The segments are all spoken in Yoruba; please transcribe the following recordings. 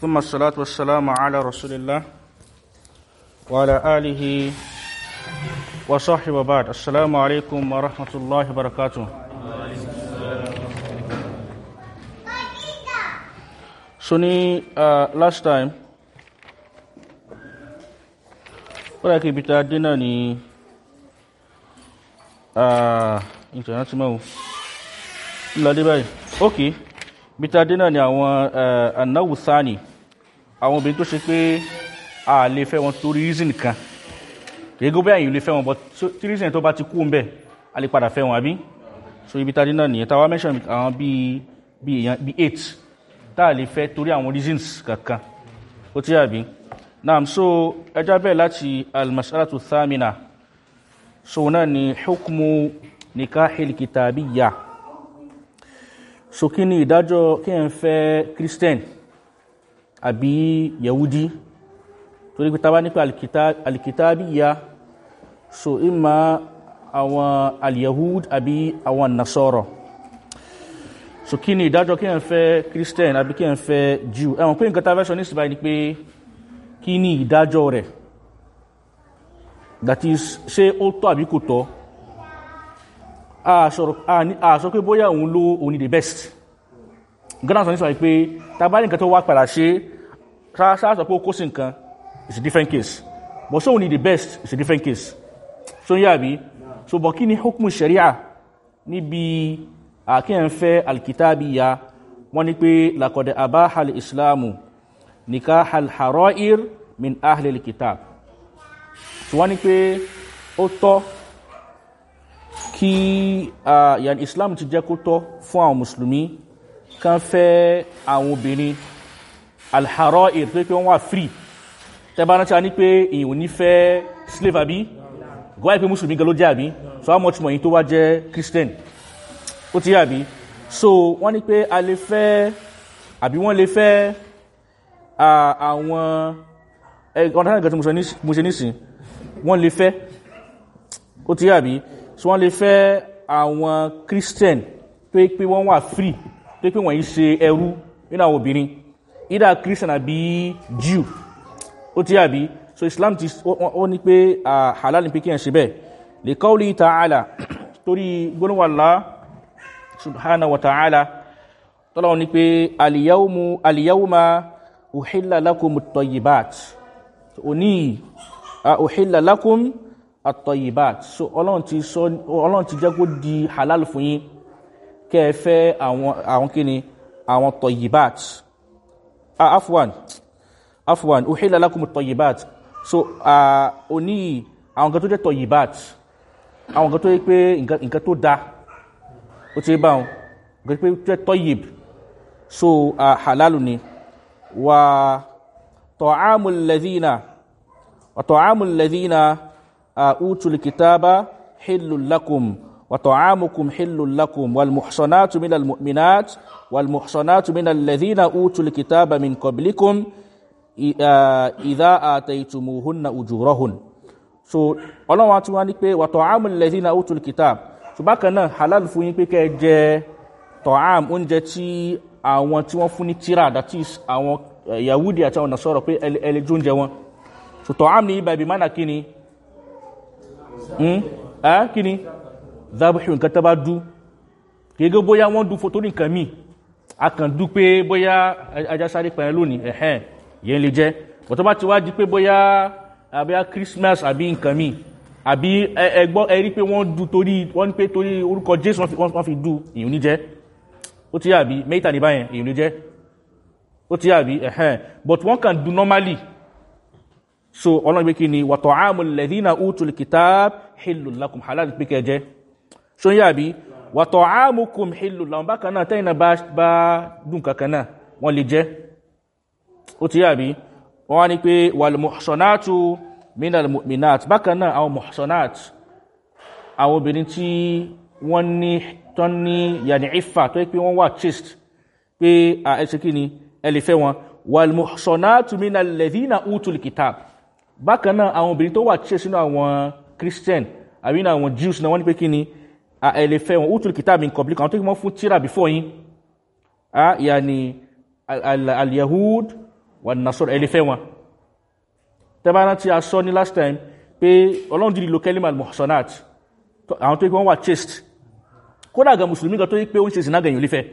ثم الصلاة والسلام على رسول الله وعلى آله وصحبه بعد السلام عليكم ورحمة الله وبركاته. سني uh, last time ولكن بتعدينا ني انت ناتمو لا دي باي أوكي بتعدينا ني اوان النو الثاني àwọn obìnrin tó ṣe pé a lè fẹ́ wọn torí reason kan. Gẹ́gẹ́ bí àyìn lè fẹ́ wọn but tí reason tó bá ti kú ń a lè padà fẹ́ wọn àbí? So ibi tá a dé náà nìyẹn. Tá a wá mention àwọn bíi bíi èèyàn bíi eight tá a lè fẹ́ torí àwọn reasons kankan. Ó ti àbí? Naam so ẹjá bẹ́ẹ̀ láti almasalatu thamina. So náà ni hukmu nikahil kitabiyya. So kí ni ìdájọ́ kí n fẹ́ christian àbí yahudi. Torí pé tá bá nípa alkitabiyya so ima àwọn alyahud àbí àwọn nasọ́rọ̀ so kí ni ìdájọ́ kí n fẹ́ christian àbí kí n fẹ́ jew? Ẹ̀wọ̀n pé nǹkan tàbí ní ìsìnbáyìí ni pé kí ni ìdájọ́ rẹ̀? That is ṣé ó tọ́ àbí kò tọ́? A sọ pé bóyá òun ló òun ni the best ghana sọ ní sọ pé tàbí nǹkan tó wá padà ṣe sáà sọ pé ó kó sí nǹkan it's a different case. But so òun ni the best it's a different case. So yá àbí? So bọ̀ kí ni hukmu sharia níbi àkíyàn fẹ́ alkitabiya wọ́n ní pé lakọ̀dẹ̀ abáhal islamu nikah al-hara'ir min ahli al-kitab. Tí wọ́n ní pé ó tọ́ kí yan islam ti jẹ́ kó tọ́ fún àwọn musulmi kan fẹ́ àwọn obìnrin al-hara'ir tó pé wọ́n wà free. Tẹbá náà tí a ní pé èyàn ní fẹ́ slave àbí? Gọ́wàá pé musulmi gan ló jẹ́ àbí? So how much more yìí tó wá jẹ́ christian? Ó ti yà bí so wọ́n ní pé a lè fẹ́ àbí wọ́n lè fẹ́ àwọn ọ̀nà ìgbà tí mo ṣe nísìn wọ́n lè fẹ́ ó ti yà bí so wọ́n lè fẹ́ àwọn christian yí pé wọ́n wà free tó pé wọ́n yí ṣe ẹrú nínú àwọn obìnrin. Either christian àbí jew. Ó ti yà bí so islam ti ó ní pé halal ní pé kí ẹ̀ ṣe bẹ́ẹ̀. Lè kọ́ọ̀lì ta'ala torí gbónúwàlá subhana wa ta'ala tọ́lọ́wọ́ ní pé at-tayyibat. Òní uhilla lakum so ọlọ́run ti jẹ́ kó di halal fún yín kẹfẹ́ àwọn kíni àwọn tayyibat afwan afwan uhilla lakum at-tayyibat so òní àwọn kan tó jẹ́ tayyibat àwọn kan tó yẹ pé nǹkan tó dáa ó ti bá wọn. Gbé pé tọ́yìb. So halalu ni. Wa ta'amul ladhina wa ta'amul utul kitaba hillul lakum lakum wal muhsanatu minal mu'minat wal muhsanatu minal ladhina utul kitaba min qablikum idha ataytumuhunna ujurahun. So ọlọ́wọ́n tí wọ́n ní pé wa ta'amul ladhina utul kitaba ṣùgbákan náà halal fún yín pé kẹ́ jẹ tọ̀ám oúnjẹ tí àwọn tí wọ́n fún ní tíra that is àwọn yahudi àti àwọn nasọ́rọ̀ pé ẹlẹ́jọ́ oúnjẹ wọn. So tọ̀ám ní ibà ibi mánà kí ni? Ẹ́ kí ni zabuhu nǹkan tó bá dú. Gẹ́gẹ́ bóyá wọ́n dú ní nǹkan míì a kàn dú pé bóyá ajásáré pẹ̀lú lónìí. Ẹ̀hẹ́n yẹn lè jẹ́. Bọ̀tọ́ bá ti wá di pé bóyá àbíyá christmas àbí nǹkan míì àbí ẹgbọ́ ẹrí pé wọ́n du torí wọ́n ní pé torí orúkọ jésù wọ́n fi du ìyún ní jẹ́. Ó ti yàbí mẹ́ta ní báyẹn ìyún ní jẹ́. Ó ti yàbí ẹ̀hẹ́n. But wọ́n kàn du normally. So ọlọ́run pé kí ni wàtọ̀ àmú lẹ́dínà útul kitab hìlù lakum halal. Pé kẹjẹ́ ń yàbí wàtọ̀ àmú kum hìlù lakum bákan náà tẹ́yìn náà bá dùn kankan náà wọ́n lè jẹ́. Ó ti yàbí wọ́n wá ní pé wàlùmọ̀sánátù minal mu'minat. Bákan náà àwọn muhsanat àwọn obìnrin tí wọ́n ní tán ní yàní ifa tó yẹ pé wọ́n wà chaste pé a ẹ̀ṣẹ́ kí ni? Ẹlẹ́fẹ́ wọn. Wal muhsanatu minal ladhina utul kitab. Bákan náà àwọn obìnrin tó wà chaste nínú àwọn christian àbí nínú àwọn jews náà wọ́n ní pé kí ni a ẹlẹ́fẹ́ wọn. Utul kitab min qablik àwọn tó kí wọ́n fún tíra before yín. A yàní al-yahud wà nasọ́rọ̀ ẹlẹ́fẹ́ wọn. Tẹ́bára tí a sọ ní last time pé ọlọ́run dìrì lo kẹ́límà mohsanat àwọn tó pé wọ́n wà chaste. Kódà ga musulmi ga tó yí pé ó ń ṣe zina gẹ̀yìn olífẹ́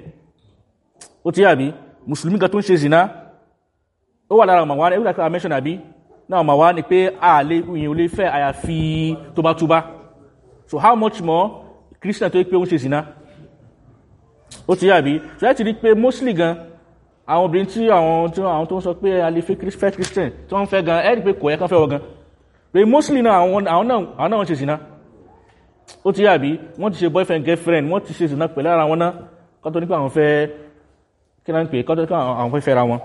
ó ti yàbí musulmi ga tó ń ṣe zina ó wà lára màwá ẹgbẹ́ àkàrà mention àbí? Náà màwá ni pé lè ìyìn olífẹ́ àyàfi túbá. So how much more christian tó yí pé ó ń ṣe zina. Ó ti yàbí so ẹ ti rí pé mostly gan àwọn obìnrin tí àwọn tí àwọn tó ń sọ pé a lè fẹ́ christian tí wọ́n ń fẹ́ gan ẹ rí pé kò yẹ kán fẹ́ wọ gan. Pé mostly náà àwọn náà àwọn náà wọ́n ṣe zina. Ó ti yàbí wọ́n ti ṣe boyfriend girlfriend wọ́n ti ṣe zina pẹ̀lú ara wọn náà. Kọ́tọ́ nípa àwọn fẹ́ kí náà ń pè kọ́tọ́ nípa àwọn fẹ́ fẹ́ra wọn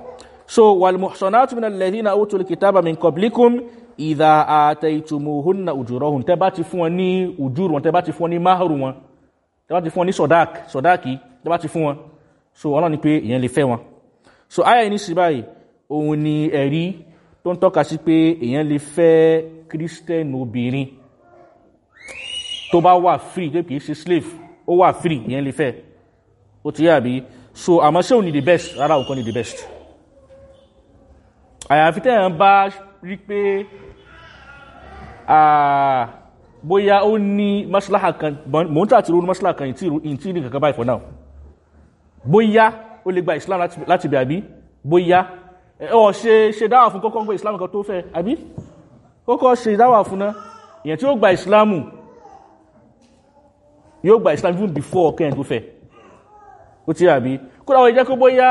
so walmuhsanatu min alladhina utul kitaba min qablikum idha ataytumuhunna ujurahun. Tẹ́ bá ti fún wọn ní ujuru wọn tẹ́ bá ti fún wọn ní mahru wọn tẹ́ bá ti fún wọn ní sodak sodaki tẹ́ bá ti fún wọn. So ọlọ́run ni pé ìyẹn lè fẹ́ wọn. So aya ní sí báyìí ni ẹ̀rí tó ń tọ́ka sí pé èèyàn lè fẹ́ kírísítẹ́nì obìnrin. Tó bá wà free tó kìí slave ó wà free ìyẹn lè fẹ́. Ó ti yà bí so àmọ́ ṣé the best? Rárá òun ni the best àyàfi tẹ́yàn bá rí pé bóyá ó ní maslaha kan mò ń tà tí ronú maslaha kan ìtì ní kankan báyìí for now. Bóyá ó lè gba islam láti bẹ̀ àbí? Bóyá ọ ṣe ṣe dáwà fún kọ́kọ́ gbé islam kan tó fẹ́ àbí? Kọ́kọ́ ṣe dáwà fún náà. Èyàn tí ó gba islamu yóò gba islam even before kẹ́yìn tó fẹ́. Ó ti àbí? Kó dáwọ̀ ìjẹ́ bóyá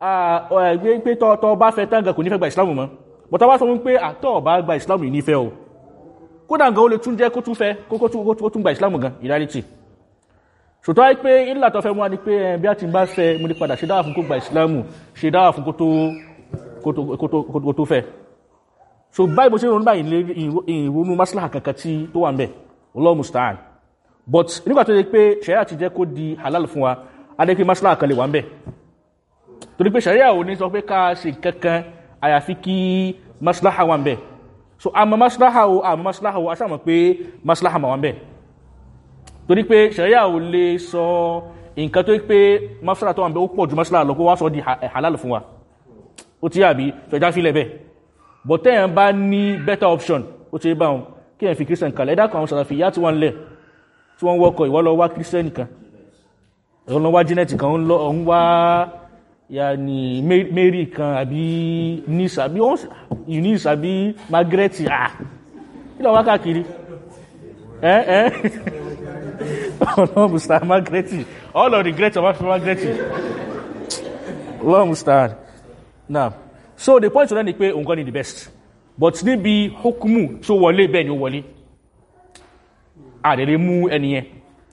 pé tọ́ bá fẹ́ tánga kò ní fẹ́ gba islamu mọ́. Bọ̀tá wá sọ fún pé àtọ́ bá gba islamu yìí nífẹ́ o. Kódà gan ó lè tún jẹ́ kó tún fẹ́ kó tún gba islamu gan reality. Ṣòtọ́ wáyé pé ilẹ̀ àtọ́fẹ́ mú wa ni pé bí a ti bá fẹ́ mo ní padà ṣe dáwà fún kó gba ìsìlámù ṣe dáwà fún kó tó fẹ́. So báyìí bó ṣe ronú báyìí ìrònú maslaha kankan tí tó wà ń bẹ̀ Allah musta'an. But nígbà tó yẹ pé ṣẹ̀yà ti jẹ́ kó di halal fún wa adé pé maslaha kan lè wà ń bẹ̀ torí pé ṣẹ̀yà ò ní sọ pé ká ṣe kankan àyàfi kí maslaha wà ń bẹ̀ so àmọ́ maslaha o àmọ́ maslaha o aṣáàmọ̀ pé maslaha mà wà ń bẹ̀ torí pé ṣẹ̀ríà ò lè sọ nǹkan tó pé masala tó wà ń bẹ ó pọ̀ ju masala lọ kó wá sọ di halal fún wa. Ó ti yàbí fẹjá fílẹ̀ bẹ́ẹ̀? But tẹ́yàn bá ní better option ó ti bá wọn. Kí ẹ̀ fi christian kalẹ̀. Ẹ̀dá kan àwọn sàràfì yá tí wọ́n lẹ̀ tí wọ́n wọ́kọ̀ ìwọ́ lọ wá christian kan. Ẹ̀rọ lọ wá janet kan ń wá ya ni mary kan àbí nice àbí eunice àbí margaret ah kí lọ wá káàkiri? Ẹ́ ẹ́. Allah musta'an Margaret all of regret of Margaret. Allah musta'an now so the point náà ni pé òun kọ́ ni the best. But níbi hukumu tó wọlé bẹ́ẹ̀ ni ó wọlé. Àdẹ̀lẹ̀ mú ẹniyẹn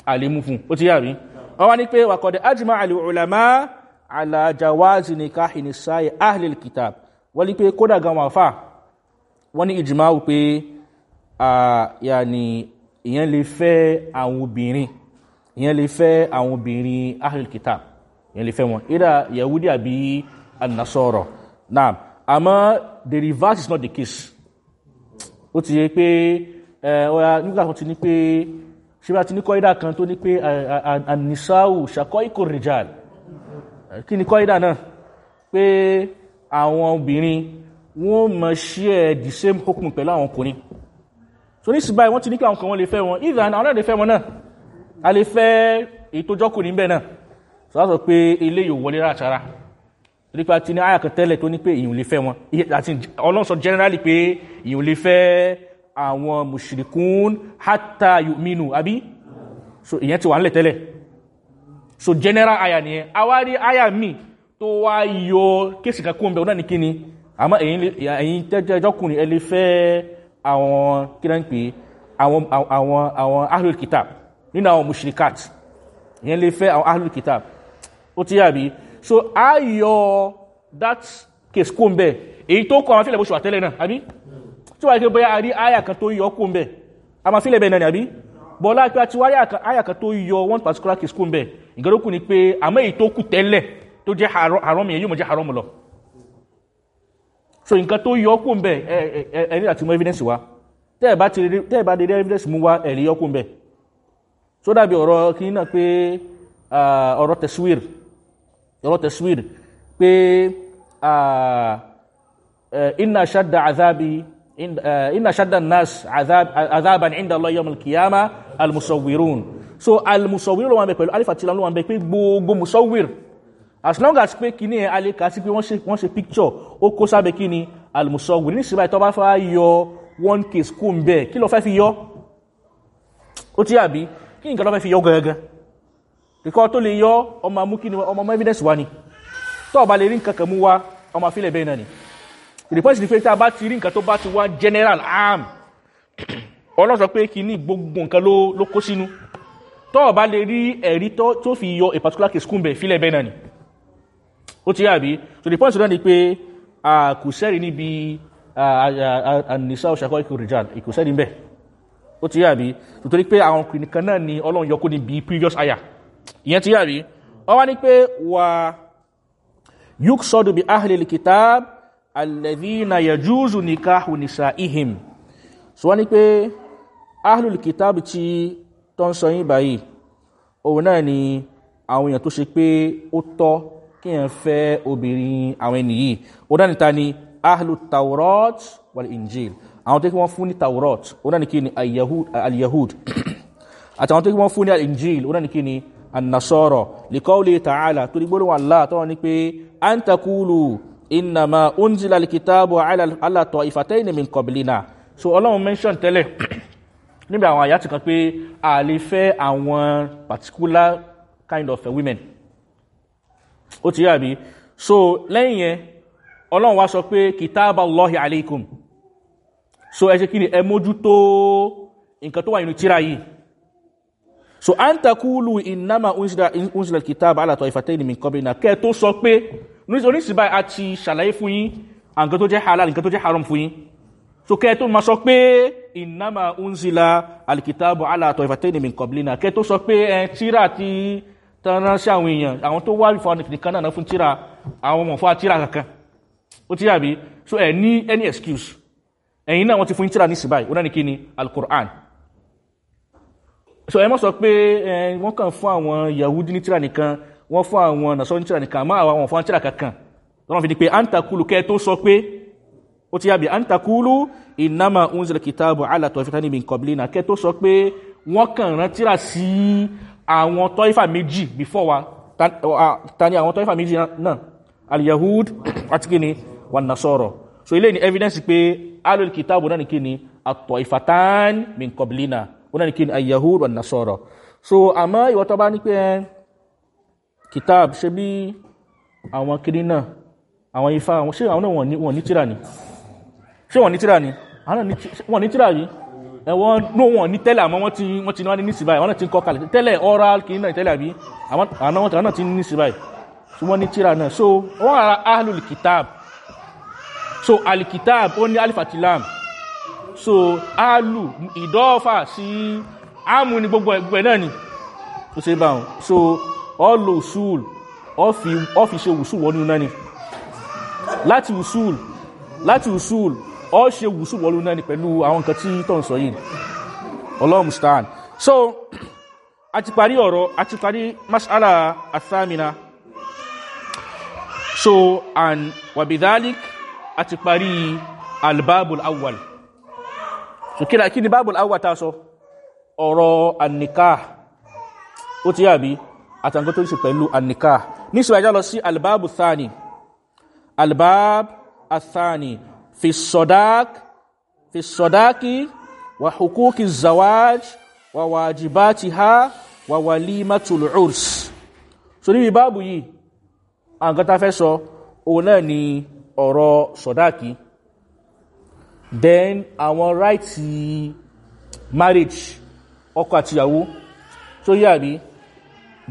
àlè mú fún ó ti yàrí wọ́n wá ní pé wàkọ̀dẹ̀ ajima al-ulama ala jawazi nikahi nisa'i ahlil kitab wọ́n ní pé kódà gan wà fà wọ́n ní ìjìmá wù pé yàní ìyẹn lè fẹ́ àwọn obìnrin ìyẹn lè fẹ́ àwọn obìnrin ahlul kitab ìyẹn lè fẹ́ wọn. Ìdá yahudi àbí anasọ́rọ̀ náà àmọ́ the reverse is not the case. Ó ti yẹ pé ọ̀yà nígbà tó ti ní pé ṣíbá ti ní kan tó ní pé anisáwù ṣàkọ́ ikò rìjàl kí ni kọ́ ìdá náà? Pé àwọn obìnrin wọ́n mọ̀ share the same hukum pẹ̀lú àwọn ọkùnrin. So ní síbáyìí wọ́n ti ní kí àwọn kan wọ́n lè fẹ́ wọn. Ìdá àwọn náà lè fẹ́ wọn náà. A lè fẹ́ tó jọ́kùnrin bẹ́ẹ̀ náà. So wọ́n sọ pé ilé yóò wọlé ráàtara nípa ti ní àyàkàn tẹ́lẹ̀ tó ní pé ìyún lè fẹ́ wọn. Àti ọlọ́sọ generally pé ìyún lè fẹ́ àwọn mushrikun hatta yu'minu àbí? So ìyẹn ti wà nílẹ̀ tẹ́lẹ̀ so general aya nìyẹn awárí aya mi tó wá yọ kéèsì kan kún bẹ̀ náà ní kíni àmọ́ ẹ̀yin tẹ́jọ́kùnrin ẹ lè fẹ́ àwọn kí náà ń pè àwọn àwọn ahlul kitab nínú àwọn mushrikat. Ìyẹn lè fẹ́ àwọn ahlul kitab. Ó ti yàbí so a yọ that case ń bẹ̀ èyí tó kọ àwọn fílẹ̀ bó ṣe wà tẹ́lẹ̀ náà àbí tí wà ní bóyá a rí àyà kan tó yọ ń bẹ̀ a máa fílẹ̀ bẹ̀ náà ni àbí bọ́lá pé a ti wá àyà kan tó yọ one particular case kó ń bẹ̀ ìgbẹ́lókù ni pé àmọ́ èyí tó kù tẹ́lẹ̀ tó jẹ́ haram yẹn yóò mọ̀ jẹ́ haram lọ. So nǹkan tó yọ kó ń bẹ̀ ẹni àti mú evidence wa tẹ́ ẹ̀ bá dédé evidence mú wá ẹ̀rí yọ kó ń bẹ̀ so dàbí ọ̀rọ̀ kí náà pé ọ̀rọ̀ tẹ̀síwìrì ọ̀rọ̀ tẹ̀síwìrì pé inna shadda azabi in- inna shadda nas azab azaban inda allah yawm al-qiyama al-musawwirun so al-musawwirun ló wà ń bẹ pẹ̀lú alif àti lam ló wà ń bẹ gbogbo musawwir as long as pé kíní ẹ̀ alẹ́ kà sí pé wọ́n ṣe picture ó kó sábẹ́ kíní al-musawwir. Ní ìsìnbáyìí tó bá fẹ́ yọ one case kó ń bẹ̀ kí ló fẹ́ fi yọ? Ó ti àbí? Kí nǹkan tó fẹ́ fi yọ gangan? Kíkọ́ tó lè yọ ọmọ mú kí ni ọmọ mú evidence wá ni. Tó ọba lè rí nǹkan kan mú wá ọmọ afílẹ̀ bẹ́ẹ̀ náà ni. Ìdípọ́sì ni pé tá a bá ti rí nǹkan tó bá ti wá general arm ọlọ́sọ pé kí ní gbogbo nǹkan ló ló kó sínú tó ọba lè rí ẹ̀rí tó fi yọ a particular case kúnbẹ̀ fílẹ̀ bẹ́ẹ̀ náà ni. Ó ti àbí? So the point náà ni pé kò sẹ́rì níbi ànìsá òṣàkọ́ ikú rìjà kò sẹ́rì ń bẹ̀ ó ti àbí? Nítorí pé àwọn ọkùnrin kan náà ni ọlọ́run yọkú níbi previous aya ìyẹn ti àbí? Wọ́n wá ní pé wà yúk sọ́dọ̀ bí ahìlì kìtàb alẹ́dínà yẹjúzù ní káhù nìsà ihim so wọ́n ní pé ahìlì kìtàb tí tó ń sọ yín báyìí òun náà ni àwọn èèyàn tó ṣe pé ó tọ́ kí èèyàn fẹ́ obìnrin àwọn ènìyàn òun náà ni ta ni? Ahìlì taurat wal injil. Àwọn tó kí wọ́n fún ní taurat òun náà ni kí ni? Al-yahud àti àwọn tó kí wọ́n fún ní al-injil òun náà ni kí ni? Annasọ́rọ̀ likọ́wùlé tààlà tó dígbórí wọn láà tọ́wọ́ ní pé an takulu innama unzila alkitabu alatọ̀ ìfàtẹ́yìn min kọbilina so ọlọ́run mention tẹ́lẹ̀ níbi àwọn àyàtì kan pé a lè fẹ́ àwọn particular kind of women. Ó ti yàbí so lẹ́yìn yẹn ọlọ́run wá sọ pé kìtàbà allahi alaikum so ẹ ṣe kí ni? Ẹ mójútó nǹkan tó wà nínú tíra yìí. So an takulu innama unzila unzila alkitab ala taifatayn min qablina. Ke tó sọ pé ní oníṣì báyìí a ti ṣàlàyé fún yín nǹkan tó jẹ́ halal nǹkan tó jẹ́ haram fún yín so ke tó ma sọ pé innama unzila alkitab ala taifatayn min qablina. Ke tó sọ pé ẹ tírà ti tan sí àwọn èèyàn àwọn tó wá fún nìkan náà fún tírà àwọn ọmọ fún tírà kankan. Ó ti yàbí so ẹ ní any excuse. Ẹ̀yin náà wọ́n ti fún tírà ní sí báyìí ó náà kí ni? Alquran. So ẹ mọ́ sọ pé wọ́n kàn fún àwọn yahudi ní tíra nìkan wọ́n fún àwọn nàṣọ́ ní tíra nìkan máa àwọn fún tíra kankan. Lọ́nà fi di pé kẹ́ tó sọ pé ó ti yàbí antakulu ìnáma unzil kitabu alatọ̀ ìfẹ́ta níbi nkọ̀bílínà kẹ́ tó sọ pé wọ́n kàn rán tíra sí àwọn méjì before wa. Ta ni àwọn tọ́ífà méjì náà al-yahud àti kíni wà so ilé ni evidence pé alul kitabu náà ni kíni àtọ̀ ìfàtán min wọn ni kí ni ayahud wa nasọrọ so àmọ́ ìwọ tó bá ní pé kitab ṣe bí àwọn kiri náà àwọn ifá àwọn ṣé àwọn náà wọ́n ní tíra ṣé wọ́n ní tíra ni? Wọ́n ní tíra yìí. Ẹ̀wọ́n ní wọ́n ní tẹ́lẹ̀ àmọ́ wọ́n ti wọ́n ti ní wọ́n ní nísì báyìí. Wọ́n náà ti ń kọ́ kalẹ̀. Tẹ́lẹ̀ oral kiri náà tẹ́lẹ̀ àbí? Àwọn wọn náà ti ní nísì báyìí. So wọ́n ní tíra náà? So wọ́n ara ahlul kitab. So alikitab ó ní alifatilam so alu ìdọ́ọ̀fà sí ámù ní gbogbo ẹgbẹ̀ náà ni. Tó ṣe bá wọn. So ọlọ usul ọ fi ṣe usul wọnú náà ni. Láti usul láti usul ọ ṣe usul wọnú náà ni pẹ̀lú àwọn nǹkan tí tó ń sọ yìí. Ọlọ́run stan so a ti parí ọ̀rọ̀ a ti parí masala athamina. So and wabidhalik a ti parí albabul awwal. So kí kí ni bible awà ta sọ? Ọ̀rọ̀ annika ó ti yàbí àtàǹkó tó ṣe pẹ̀lú annika ní ìsìnkú àjá lọ sí albabu thani. Albab athani fi sodak fi sodaki wa hukuki zawaj wa wajibati ha wa walimatul urs. So níbi báàbù yìí àǹkan ta fẹ́ sọ òun ni ọ̀rọ̀ sodaki then àwọn ráìtì marriage ọkọ àti ìyàwó. Tó yà bí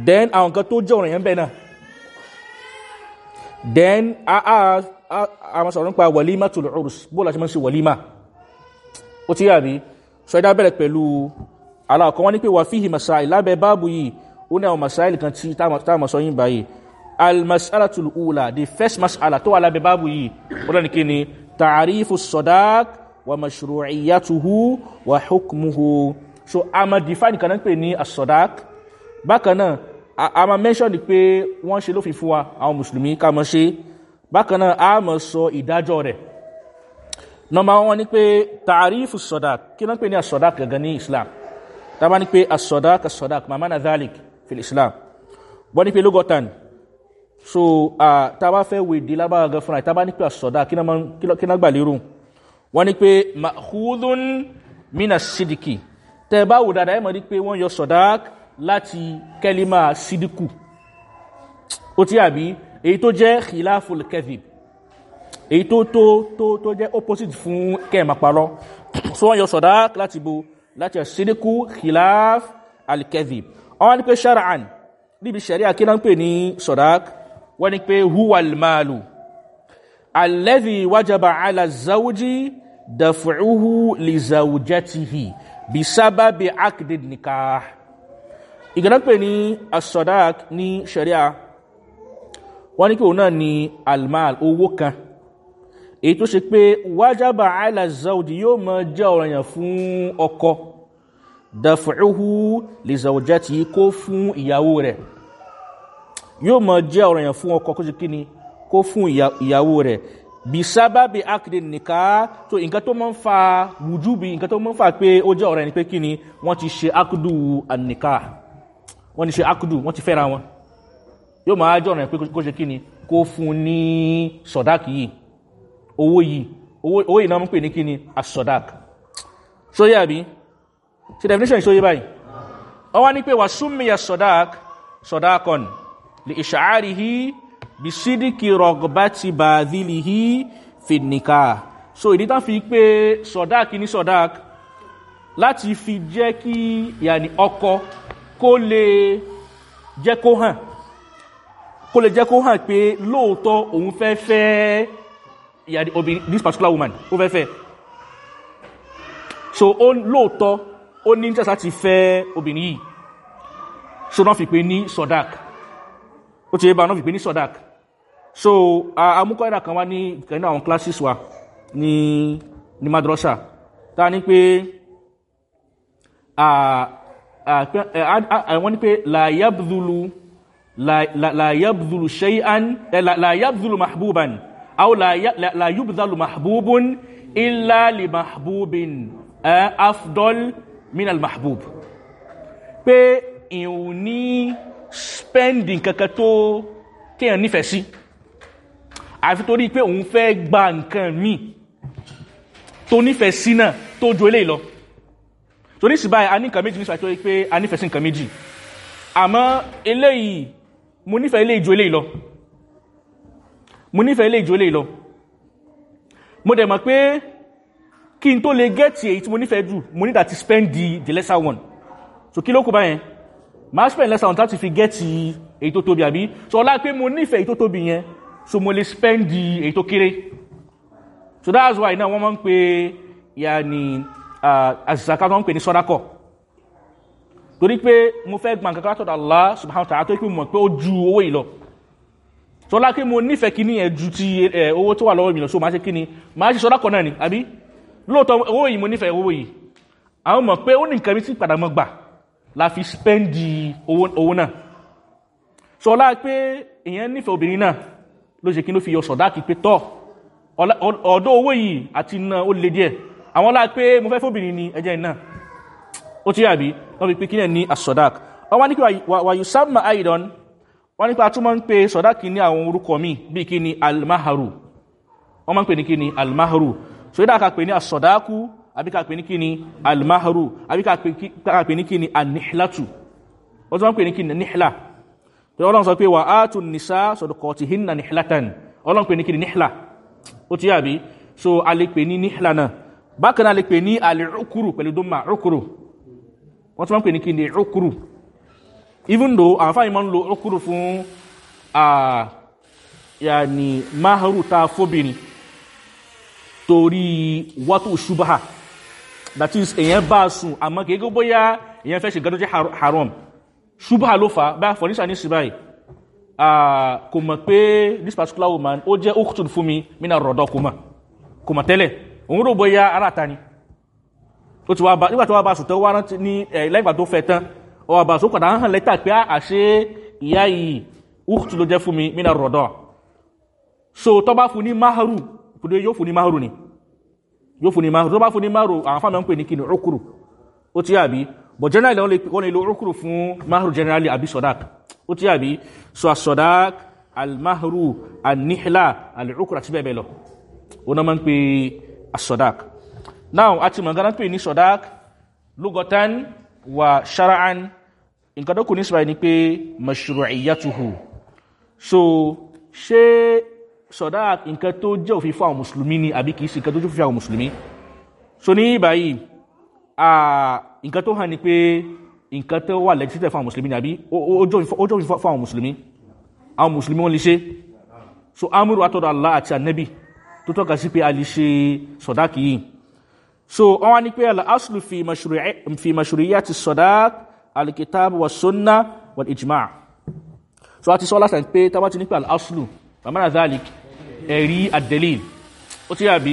then àwọn nǹkan tó jẹ́ ọ̀rọ̀ yẹn bẹ́ẹ̀ then a a àwọn sọ̀rọ̀ nípa walimatul urus bóòlá ṣe mọ́ sí walima? Ó ti yà bí sọ ẹ̀dá bẹ̀rẹ̀ pẹ̀lú aláàkọ́ wọ́n ní pé wà fíhì masáì lábẹ́ báàbù yìí ó ní àwọn masáì kan tí táàmà sọ yín báyìí. Almasalatul ula the first masala tó wà lábẹ́ báàbù yìí ó dá kí ni? Bákan náà a mọ̀ sọ ìdájọ́ rẹ̀. Nọmba wọn ni pé tààrífù sọ̀dák kí náà pè ní asọ̀dák gẹ̀gẹ̀ ní islam? Tàbá ní pé asọ̀dák asọ̀dák màmá na dhalik fil islam. Wọ́n ní pé lógọ́tàn so tàbá fẹ́ wè dí lábára gan fúnra tàbá ní pé asọ̀dák kí náà gbà lérò? Mina sidiki tẹ́ bá wò dáadáa ẹ mọ̀ kẹ́límà sídìkù ó tí àbí èyí tó jẹ́ khilaful kadhib. Èyí tó tó tó tó jẹ́ opposite fún kẹ́ẹ̀mà parọ́. So wọ́n yọ sọ̀dák láti bo láti sídìkù khilaf al-kadhib. Wọ́n ní pé shara'an níbi sharia kí náà ń pè ní sọ̀dák wọ́n ní pé huwa al-malu alladhi wajaba ala zawji daf'uhu li zawjatihi bisababi aqdi nikah. Ìgbàdá pè ní asọ̀dák ní sharia wọ́n ní kí òun náà ni almal owó kan. Èyí tó ṣe pé wájábà aláàzáòdì yóò mọ jẹ́ ọ̀ranyàn fún ọkọ. Daf'uhu lè zàwòjá tí kó fún ìyàwó rẹ̀. Yóò mọ jẹ́ ọ̀ranyàn fún ọkọ kó ṣe kí ni? Kó fún ìyàwó rẹ̀. Bí sábàbí akidi nìka tó nǹkan tó mọ́ ń fa wùjúbi nǹkan tó mọ́ ń fa pé ó jẹ́ ọ̀ranyàn pé kí ni? Wọ́n ti ṣe akudu ànìká wọ́n ti ṣe akudu wọ́n ti fẹ́ra wọn yóò máa jọ ọ̀rọ̀ pé kó ṣe kí ni kó fún ní sọ̀dáàkì yìí. Owó yìí owó yìí náà mú pè ní kí ni asọ̀dáàkì ṣóyé àbí? Ṣe definition ṣóyé báyìí? Wọ́n wá ní pé wà súnmìyà sọ̀dáàkì sọ̀dáàkọ̀n lè ìṣàárì hí bí sídìkì rọ̀gbá ti bà dìlì hí fìdíkà so ìdí tán fi pé sọ̀dáàkì ní sọ̀dáàkì láti fi jẹ́ kí yàní ọkọ kó lè jẹ́ kó hàn kó lè jẹ́ kó hàn pé lóòótọ́ òun fẹ́ fẹ́ ìyàdí obìnrin this particular woman ó fẹ́ fẹ́. So ó lóòótọ́ ó ní interest láti fẹ́ obìnrin yìí. So náà fi pé ní sodak. Ó ti yé ba náà fi pé ní sodak. So amúkọ́ ẹ̀dà kan wá ní ìkẹ́ ní àwọn classes wa ní ní madrasa. Tá a ní pé wọ́n ní pé la yabdulu la yabzulu shay'an eh, la yabzulu mahbuban aw la yubzalu mahbubun illa li mahbubin eh, afdol min al mahbub. Pé ìhun ní spending kankan tó téèyàn nífẹ̀ẹ́ sí. Àfi torí pé òun fẹ́ gba nǹkan míì tó nífẹ̀ẹ́ sí náà tó ju eléyìí lọ. So nísìnyí báyìí a ní nǹkan méjì nísìnyí báyìí tó yẹ a nífẹ̀ẹ́ sí nǹkan méjì. Àmọ́ eléyìí mo nífẹ̀ẹ́ ilé ìjò ilé ìlọ mo nífẹ̀ẹ́ ilé ìjò ilé ìlọ mo dẹ̀ mọ̀ pé kí n tó lè gẹ́ẹ̀tì èyí tí mo nífẹ̀ẹ́ jù mo nídà ti spend the, the lesser one. So kí ló kù báyẹn? Ma spend lesser one láti fi gẹ́ẹ̀tì èyí tó tóbi àbí? So ọlá pé mo nífẹ̀ẹ́ èyí tó tóbi yẹn so mo lè spend èyí tó kéré. So that's why náà wọ́n máa ń pe yàní àzìsàká tó ń pè ní sọ́dákọ̀ torí pé mo fẹ́ gbà kankan látọ̀dọ̀ Allah subhanahu wa ta'ala tó pé mọ̀ pé ó ju owó ìlọ tó lákí mo nífẹ̀ẹ́ kí ní ẹ̀ ju ti owó tó wà lọ́wọ́ mi lọ. So máa ṣe kí ni máa ṣe sọ́dákọ̀ náà ni àbí? Lóòótọ́ owó yìí mo nífẹ̀ẹ́ owó yìí. Àwọn mọ̀ pé ó ní nǹkan mi tí padà mọ́ gbà la fi spẹ́ndì owó náà. So ọlá pé èèyàn nífẹ̀ẹ́ obìnrin náà ló ṣe kí ló fi yọ sọ̀dáàkì pé tọ́ ọ̀dọ́ owó yìí àti náà ó le díẹ̀. Àwọn ọlá pé mo fẹ́ fóbìnrin ni ẹjẹ́ náà ó ti yàbí wọ́n fi pé kí ní asọ̀dák wọ́n wá ní pé wàyù sáàmà aidan. Wọ́n ní pé àtúmọ̀ ń pe sọ̀dákì ní àwọn orúkọ mi bí kí ni almaharu wọ́n máa ń pè ní kí ni almaharu so yídá ká pè ní asọ̀dákù àbí ká pè ní kí ni almaharu àbí ká pè ní kí ni anihlatu wọ́n tún máa pè ní kí ni nihla. Tó ọlọ́run sọ pé wà á tún nìsá sọ̀dọ̀kọ̀tì hinna nihlatan. Ọlọ́run pè ní kí ni nihla. Ó ti yàbí. So a lè pè ní nihla náà. Bákan náà lè pè ní alìrúkúrù pẹ̀lú dọ́mà rúkúrù wọ́n tí wọ́n pè ní kí ní ọkùrù even though àwọn fáyí ma ń lo ọkùrù fún yàní máhàrù ta fóbìnrin torí wọ́tò ṣubaha that is èyàn bá sùn àmọ́ kìí gbogbo yá èyàn fẹ́ ṣe gádọ́ jẹ́ haram. Ṣubaha ló fa bá fọ́nísà ní sí báyìí kò mọ̀ pé this particular woman ó jẹ́ ọkùtù fún mi mina rọ̀dọ̀ kò mọ̀ kò mọ̀ tẹ́lẹ̀. Òun rò bóyá ara ni ó ti wá bá nígbà tí wá bá sùtọ́ wá rántí ní lẹ́gbà tó fẹ́ tán ọwà bá só kọ̀dá hàn lẹ́tà pé àṣẹ ìyá yìí úkùtù ló jẹ́ fún mi mínà rọ̀dọ̀ so tó bá fún ní maharu kùdé yóò fún ní maharu ni. Yóò fún ní maharu tó bá fún ní maharu àwọn fáwọn pè ní kí ni okuru ó ti àbí but generally wọ́n lè lo okuru fún maharu generally àbí sodak ó ti àbí so asodak almaharu anihla alukuru àti bẹ́ẹ̀ bẹ́ẹ̀ lọ. Ó náà máa ń pè asodak now a ti mọ̀ gánà pè ní sodak lugatan wa shara'an nǹkan tó kù ní sọ̀rọ̀ ni pé mashru'iyatuhu. So ṣé sọ̀dá nǹkan tó jẹ́ òfin fún àwọn mùsùlùmí ni àbí kìí sí nǹkan tó jẹ́ òfin fún àwọn mùsùlùmí so ní báyìí nǹkan tó hàn ní pé nǹkan tó wà lẹ́gbẹ̀ẹ́ fún àwọn mùsùlùmí ni àbí ó jẹ́ òfin fún àwọn mùsùlùmí àwọn mùsùlùmí so amúrù àtọ́dọ̀ Allah àti ànẹ́bì tó tọ́ka sí pé a lè ṣe sọ̀dá kìí so wọ́n wá ní pé al-aslu fi mashru'iyyati sọ̀dá al-kitab wa sunna wal ijma' so a ti sọ lásán pé tá bá ti ní pé al-aslu bàmánà dhalik ẹ̀rí ad-dalil. Ó ti yàbí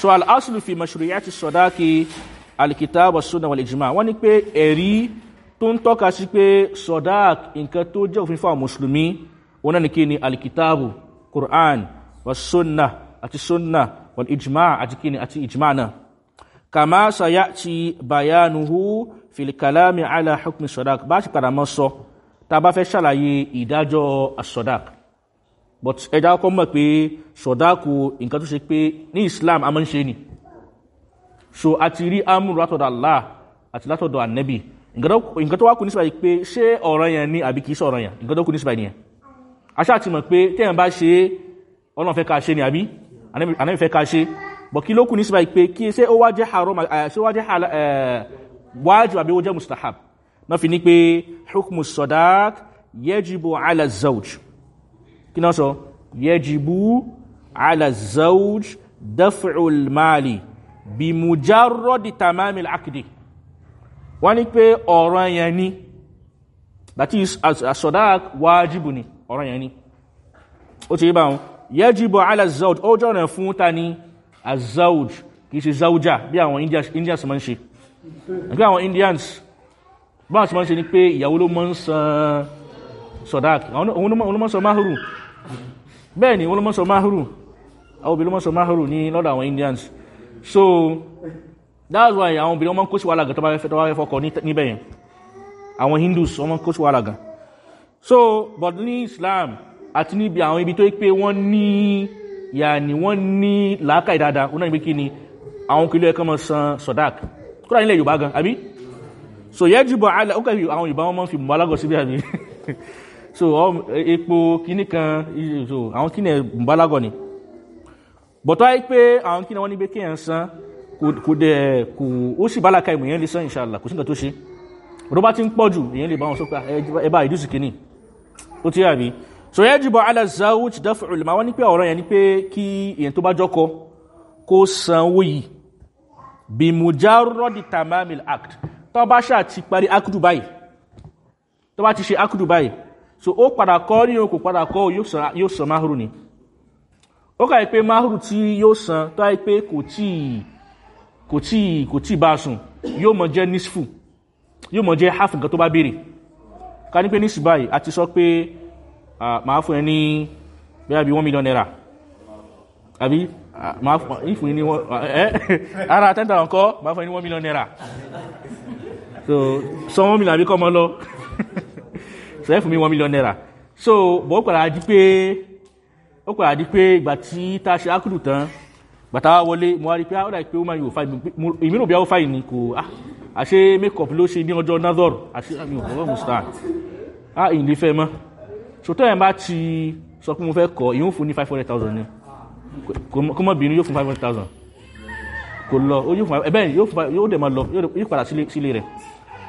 so al-aslu fi mashru'iyyati sọ̀dáki al-kitab wa sunna wal ijma' wọ́n ní pé ẹ̀rí tó ń tọ́ka sí pé sọ̀dák nǹkan tó jẹ́ òfin fún àwọn mùsùlùmí wọn náà ní kí ni? Al-kitabu Qur'an wa sunna àti sunna wal ijma' àti kí ni? Àti ijma' náà kama sayati bayanuhu fil kalami ala hukmi sọ̀dák bá ṣe padà mọ́ sọ tá bá fẹ́ ṣàlàyé ìdájọ́ as-sọ̀dák but ẹja kọ́ mọ̀ pé sọ̀dákù nǹkan tó ṣe pé ní Islam a máa ń ṣe ni. So a ti rí amúrù látọ̀dọ̀ Allah àti látọ̀dọ̀ annabi nǹkan tó wá kú nísìbà yìí pé ṣé ọ̀rọ̀ yẹn ní àbí kìí sọ̀rọ̀ yẹn? Nǹkan tó kú nísìbà yẹn aṣá ti mọ̀ pé tẹ́yàn bá ṣe ọlọ́run fẹ́ ká ṣe ni àbí? Annabi fẹ́ ká ṣe but kí ló kú nísìbà yìí pé kí ṣé ó wá jẹ́ haram ṣé wá jẹ́ wájú àbí ó jẹ́ mustahab? Náà fi ní pé hukmu sọ̀dák yajibu ala zawj. Kí náà sọ? Yajibu ala zawj daf'ul mali bi mujarradi tamamil akdi. Wọ́n ní pé ọ̀rọ̀ yẹn ni. That is as-sadaq wájibu ni ọ̀rọ̀ yẹn ni. Ó ti bá wọn yajibu ala ni az-zawj kìí ṣe zawja bí àwọn indians ma ń ṣe. Bí àwọn indians bí àwọn ma ń ṣe ni pé ìyàwó ló mọ́ ń san sadaq òun ló mọ́ ń san mahuru bẹ́ẹ̀ ni wọ́n ló mọ́ sọ máhùrù. Àwọn obìnrin mọ́ sọ máhùrù ní lọ́dọ̀ àwọn indians. So that's why àwọn obìnrin wọ́n kó sí wàhálà gan tó bá fẹ́ fọ́kọ níbẹ̀ yẹn. Àwọn hindus wọ́n kó sí wàhálà gan. So but ní islam àti níbi àwọn ibi tó pé wọ́n ní yàní wọ́n ní làákàì dáadáa. Wọ́n náà ní pé kí ni àwọn kìlọ̀ ẹ̀kọ́ mọ́ san sodak kúrò nílẹ̀ yorùbá gan àbí? So yẹ́ jùbọ̀ ó kẹ́ àwọn yorùbá wọn mọ́ fi mọ́ alágọ̀ síbí àbí? So epo kíní kan so àwọn kíní ẹ̀ mbálágọ̀ ni. Bọ̀tọ́ ayé pé àwọn kíní wọ́n ní pé kí ẹ̀ san kò dẹ̀ kò ó sì bálaka ìmọ̀ yẹn lè san inshallah kò sí nǹkan tó ṣe. Ọ̀dọ́ bá ti ń pọ̀ jù èyàn lè bá wọn sọ pé ẹ bá ìdúsì kíní. Ó ti yà bí so yẹ́ jùbọ̀ ala zawj daf'u wọ́n ní pé ọ̀rọ̀ yẹn ni pé kí èyàn tó bá jọ́kọ kó san owó yìí bí mujarradi tamamil act tó bá ṣáà ti parí akudu báyìí tó bá ti ṣe akudu báyìí so ó padà kọ́ ní o kò padà kọ́ yóò san máhùrù ni. Ó kàí pé máhùrù tí yóò san tó àí pé kò tí kò tí kò tí bá sùn yóò mọ̀ jẹ́ nisfu yóò mọ̀ jẹ́ half nǹkan tó bá béèrè. Ká ní pé ní síbáyìí a ti sọ pé máa fún ẹ ní bẹ́ẹ̀ bí one million naira. Àbí? Máa fún ẹ ní ẹ́ ara ten thousand kọ́ máa fún ẹ ní one million naira. So sọ one million àbí kọ́ mọ́ lọ. So ẹ fún mi one million naira. So bọ́ padà di pé ó padà di pé ìgbà tí tá a ṣe ákùdù tán gbàtà wọlé mo wá rí pé ó dà pé ó máa yóò fa ìmí rò bí ó fa ìní kò àṣé make up ló ṣe ní ọjọ́ nazor àṣé àmì òkúrò mustar á ìní fẹ́ mọ́ so tó yẹn bá ti sọ pé mo fẹ́ kọ ìyóò fún ní five hundred thousand ni. Kó mọ̀ bínú yóò fún five hundred thousand. Kò lọ yóò fún ẹbẹ́ yóò dẹ̀ máa lọ yóò padà sílé rẹ̀.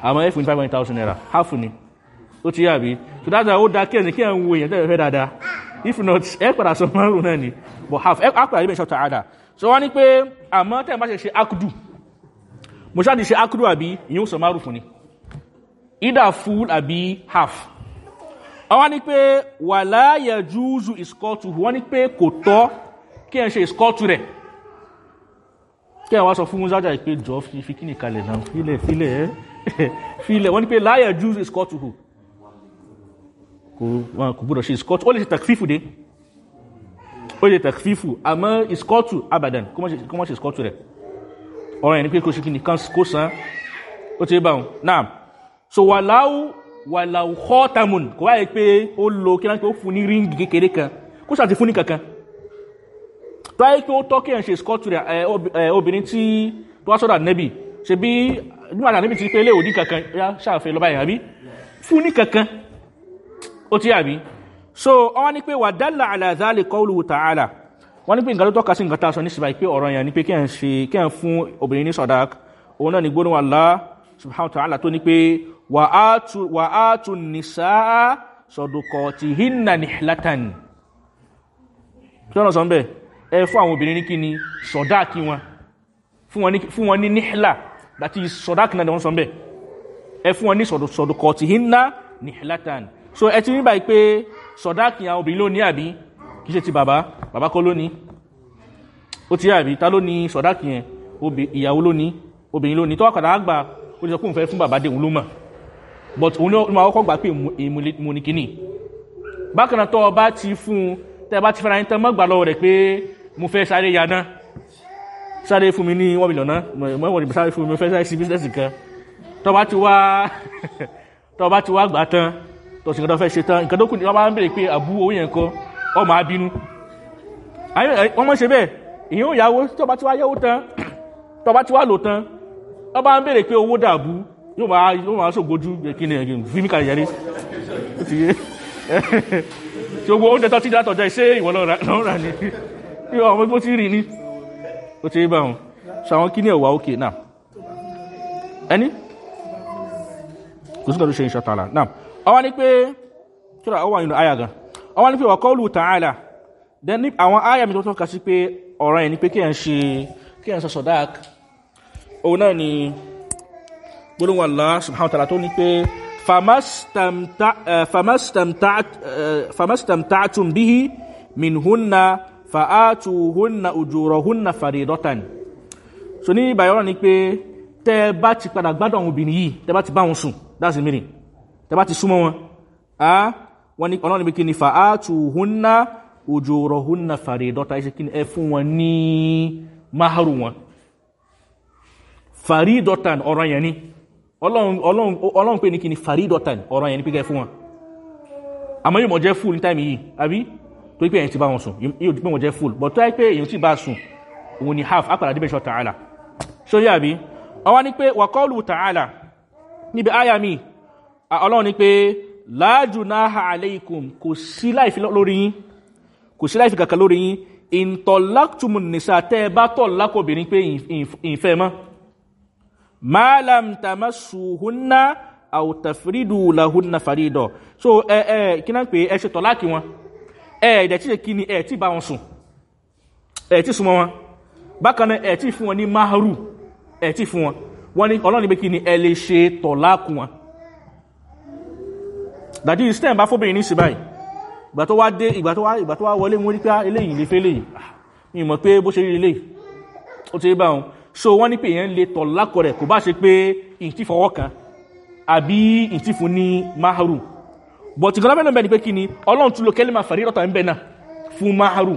Àmọ́ ẹ fún ní five hundred thousand naira half ni. Ó ti yàbí so that's why ó dá kí ẹni kí ẹ ń wo èèyàn tẹ́lẹ̀ fẹ́ dáadáa. If not ẹ padà sọ márùn náà ni. But half ẹ padà yí mẹ́sàn tààdà so wọ́n ní pé àmọ́ tẹ́lẹ̀ bá ṣe ṣe akudu mo ṣáà ti ṣe akudu àbí? Ó sọ márùn fún ni. Either full àbí half wọ́n ní pé wala yajuzu iskọ́tù wọ́n ní pé kò tọ́ kí ẹ ṣe iskọ́tù rẹ̀. Kí ẹ wá sọ fún musaja pé jọ fi kíni kalẹ̀ náà filẹ̀ filẹ̀ ẹ́ filẹ̀. Wọ́n ní pé la yajuzu iskọ́tù hù. Kò kò gbọdọ̀ ṣe scott ó lè ṣe takfifu dé. Ó ṣe tẹ̀fífù àmọ́ ìskọ́tù abadan kó mọ́ ṣe ìskọ́tù rẹ̀. Ọ̀rọ̀ yẹn ni pé kó ṣe kí ni kó san wàláwù họ́tàmùn kò wáyé pé ó lo kí náà pé ó fún ní ríǹgì kékeré kan. Kó ṣàti fún ní kankan. Tó wáyé pé ó tọ́ kí ẹ̀ ṣe ìskọ́tù rẹ̀ obìnrin tí tó wá sọ́dọ̀ nẹ́bì ṣe bí nígbà tí ti pé ilé òdì kankan ya ṣàfẹ́ lọ́ba yẹn àbí? Fún ní kankan. Ó ti àbí? So wọ́n ní pé wà dálà àlàzálè kọ́ọ̀lù tààlà wọ́n ní pé nǹkan tó nǹkan tá a sọ ní síbáyìí pé ọ̀rọ̀ yẹn ni pé kí ẹ̀ fún obìnrin ní sọ̀dák òun náà ni gbóná Allah subhanahu ta'ala tó ní pé wà á tu nìsá sọ̀dùkọ̀ ti hinna nihlatan kí wọ́n sọ ń bẹ̀ ẹ fún àwọn obìnrin ní kí ni? sọ̀dáàkì wọn. fún wọn ní nihla láti sọ̀dáàkì náà wọ́n sọ ń bẹ̀ ẹ fún wọn ní sọ̀dùkọ̀ ti hinna nihlatan so ẹ ti ní báyìí pé sọ̀dáàkì àwọn obìnrin ló ní àbí? kì í ṣe ti bàbá. Bàbá kọ́ ló ní. ó ti àbí? ta ló ní sọ̀dáàkì yẹn? ìyàwó ló ní. obìnrin ló ní. tọ́wọ́ kàdá àgbà ó ti sọ pé òun fẹ́ fún bàbá dé òun ló mọ̀ but òun ló máa kọ́kọ́ gbà pé mo ní kíní bákan náà tọ́ ọ bá ti fún un tẹ́ bá ti fẹ́ra yín tán mọ́ gbà lọ́wọ́ rẹ̀ pé mo fẹ́ sáré yaná. Sáré fún mi ní wọ́n mi lọ́nà mọ́ wọ́n sáré fún mi mo fẹ́ sáré sí bísíǹsì kan. Tọ́ bá ti wá tọ́ bá ti wá gbà tán tọ́ sì nǹkan fẹ́ ṣe tán nǹkan tó kù ní wọ́n bá ń bèrè pé àbú owó yẹn kọ́ ọmọ abínú wọ́n mọ́ ṣe bẹ́ẹ̀. Èyí ò yáwó. Tọ́ bá ti wá yáwó tán tọ́ bá ti wá lò tán wọ́n ń bèrè pé owó dàbú yóò máa yóò máa ṣògbójú kí ni ẹ̀gbìn fíìmì kàlẹ̀ yẹrí ó ti yé. Tí gbogbo oúnjẹ tó ti dá tọjọ́ ìṣe ìwọ rà ní ìwọ ọmọ bó ti rí ni? Ó ti bá wọn. Ṣàwọn kí ni ẹ̀wà òkè náà? Ẹni? Kò sí kan tó ṣe iṣẹ́ tààlà náà ọwọ́ ni pé kíra ọwọ́ nínú àyà gan. Ọwọ́ ni pé wà kọ́ọ̀lù tààlà then ní àwọn àyà mi tó tọ́ka sí pé ọ̀rọ̀ ẹ̀ ni pé kí ẹ̀ ń ṣe kí ẹ̀ ń sọ sọ̀dáàk òun náà ni gbólóhùn Allah subhanahu wa ta'ala tó ní pé famastamta'tum bihi min hunna fa'atu hunna ujuro hunna faridatan. So ní ìbáyọ̀rọ̀ ni pé tẹ́ bá ti padà gbádùn àwọn obìnrin yìí tẹ́ bá ti bá wọn sùn that's the meaning. Tẹ́ bá ti súnmọ́ wọn a wọ́n ní ọlọ́run bí kí ni? Fa'atu hunna ujuro hunna faridatan ṣe kí ni? Ẹ fún wọn ní maharu wọn. Faridatan ọ̀rọ̀ yẹn ni ọlọ́run pé ní kí ni faridatan ọ̀rọ̀ yẹn ni pípẹ́ fún wọn. Àmọ́ yóò mọ̀ jẹ́ full ní táìmì yìí àbí? Tó pé èyàn ti bá wọn sùn yóò dípẹ́ wọn jẹ́ full. But tó pé èyàn ti bá sùn òun ni half apàdà díbẹ̀ ṣọ tààlà ṣó yà bí ọwọ́ ni pé wàkọ́lù tààlà níbi àyà mi ọlọ́run ni pé la junaha alaykum kò sí láìfi lórí yín kò sí láìfi kàkà lórí yín. Ìntọ́láktùmùn nìsà tẹ́ bá tọ̀ lákòbìnrin pé ìfẹ́ mọ́ ma lam tamassuhunna aw tafridu lahunna farido. So ẹ ẹ kina pe ẹ ṣe tolaki wọn. Ẹ de ti ṣe kíni ẹ ti bá wọn sùn. Ẹ ti sún mọ́ wọn. Bákan náà ẹ ti fún wọn ní mahru. Ẹ ti fún wọn. Wọ́n ní Ọlọ́run be kíni ẹ lè ṣe tolaku wọn. Is stem bá fóbìnrin ní sí báyìí ìgbà tó wá dé ìgbà tó wá ìgbà tó wá wọlé mo rí pé eléyìí lè léyìí mi mọ̀ pé bó ṣe rí eléyìí. Ó ti rí báwọn so wọ́n ní pé èèyàn lè tọ̀ lákọ̀ rẹ̀ kò bá ṣe pé ìtì fọwọ́ kan àbí ìtì fún ní maharu but ìgbọ́n lábẹ́ náà bẹ́ẹ̀ ni pé kí ni ọlọ́run tún lo kẹ́lẹ́mà fàrídọ́ta ń bẹ̀ náà fún maharu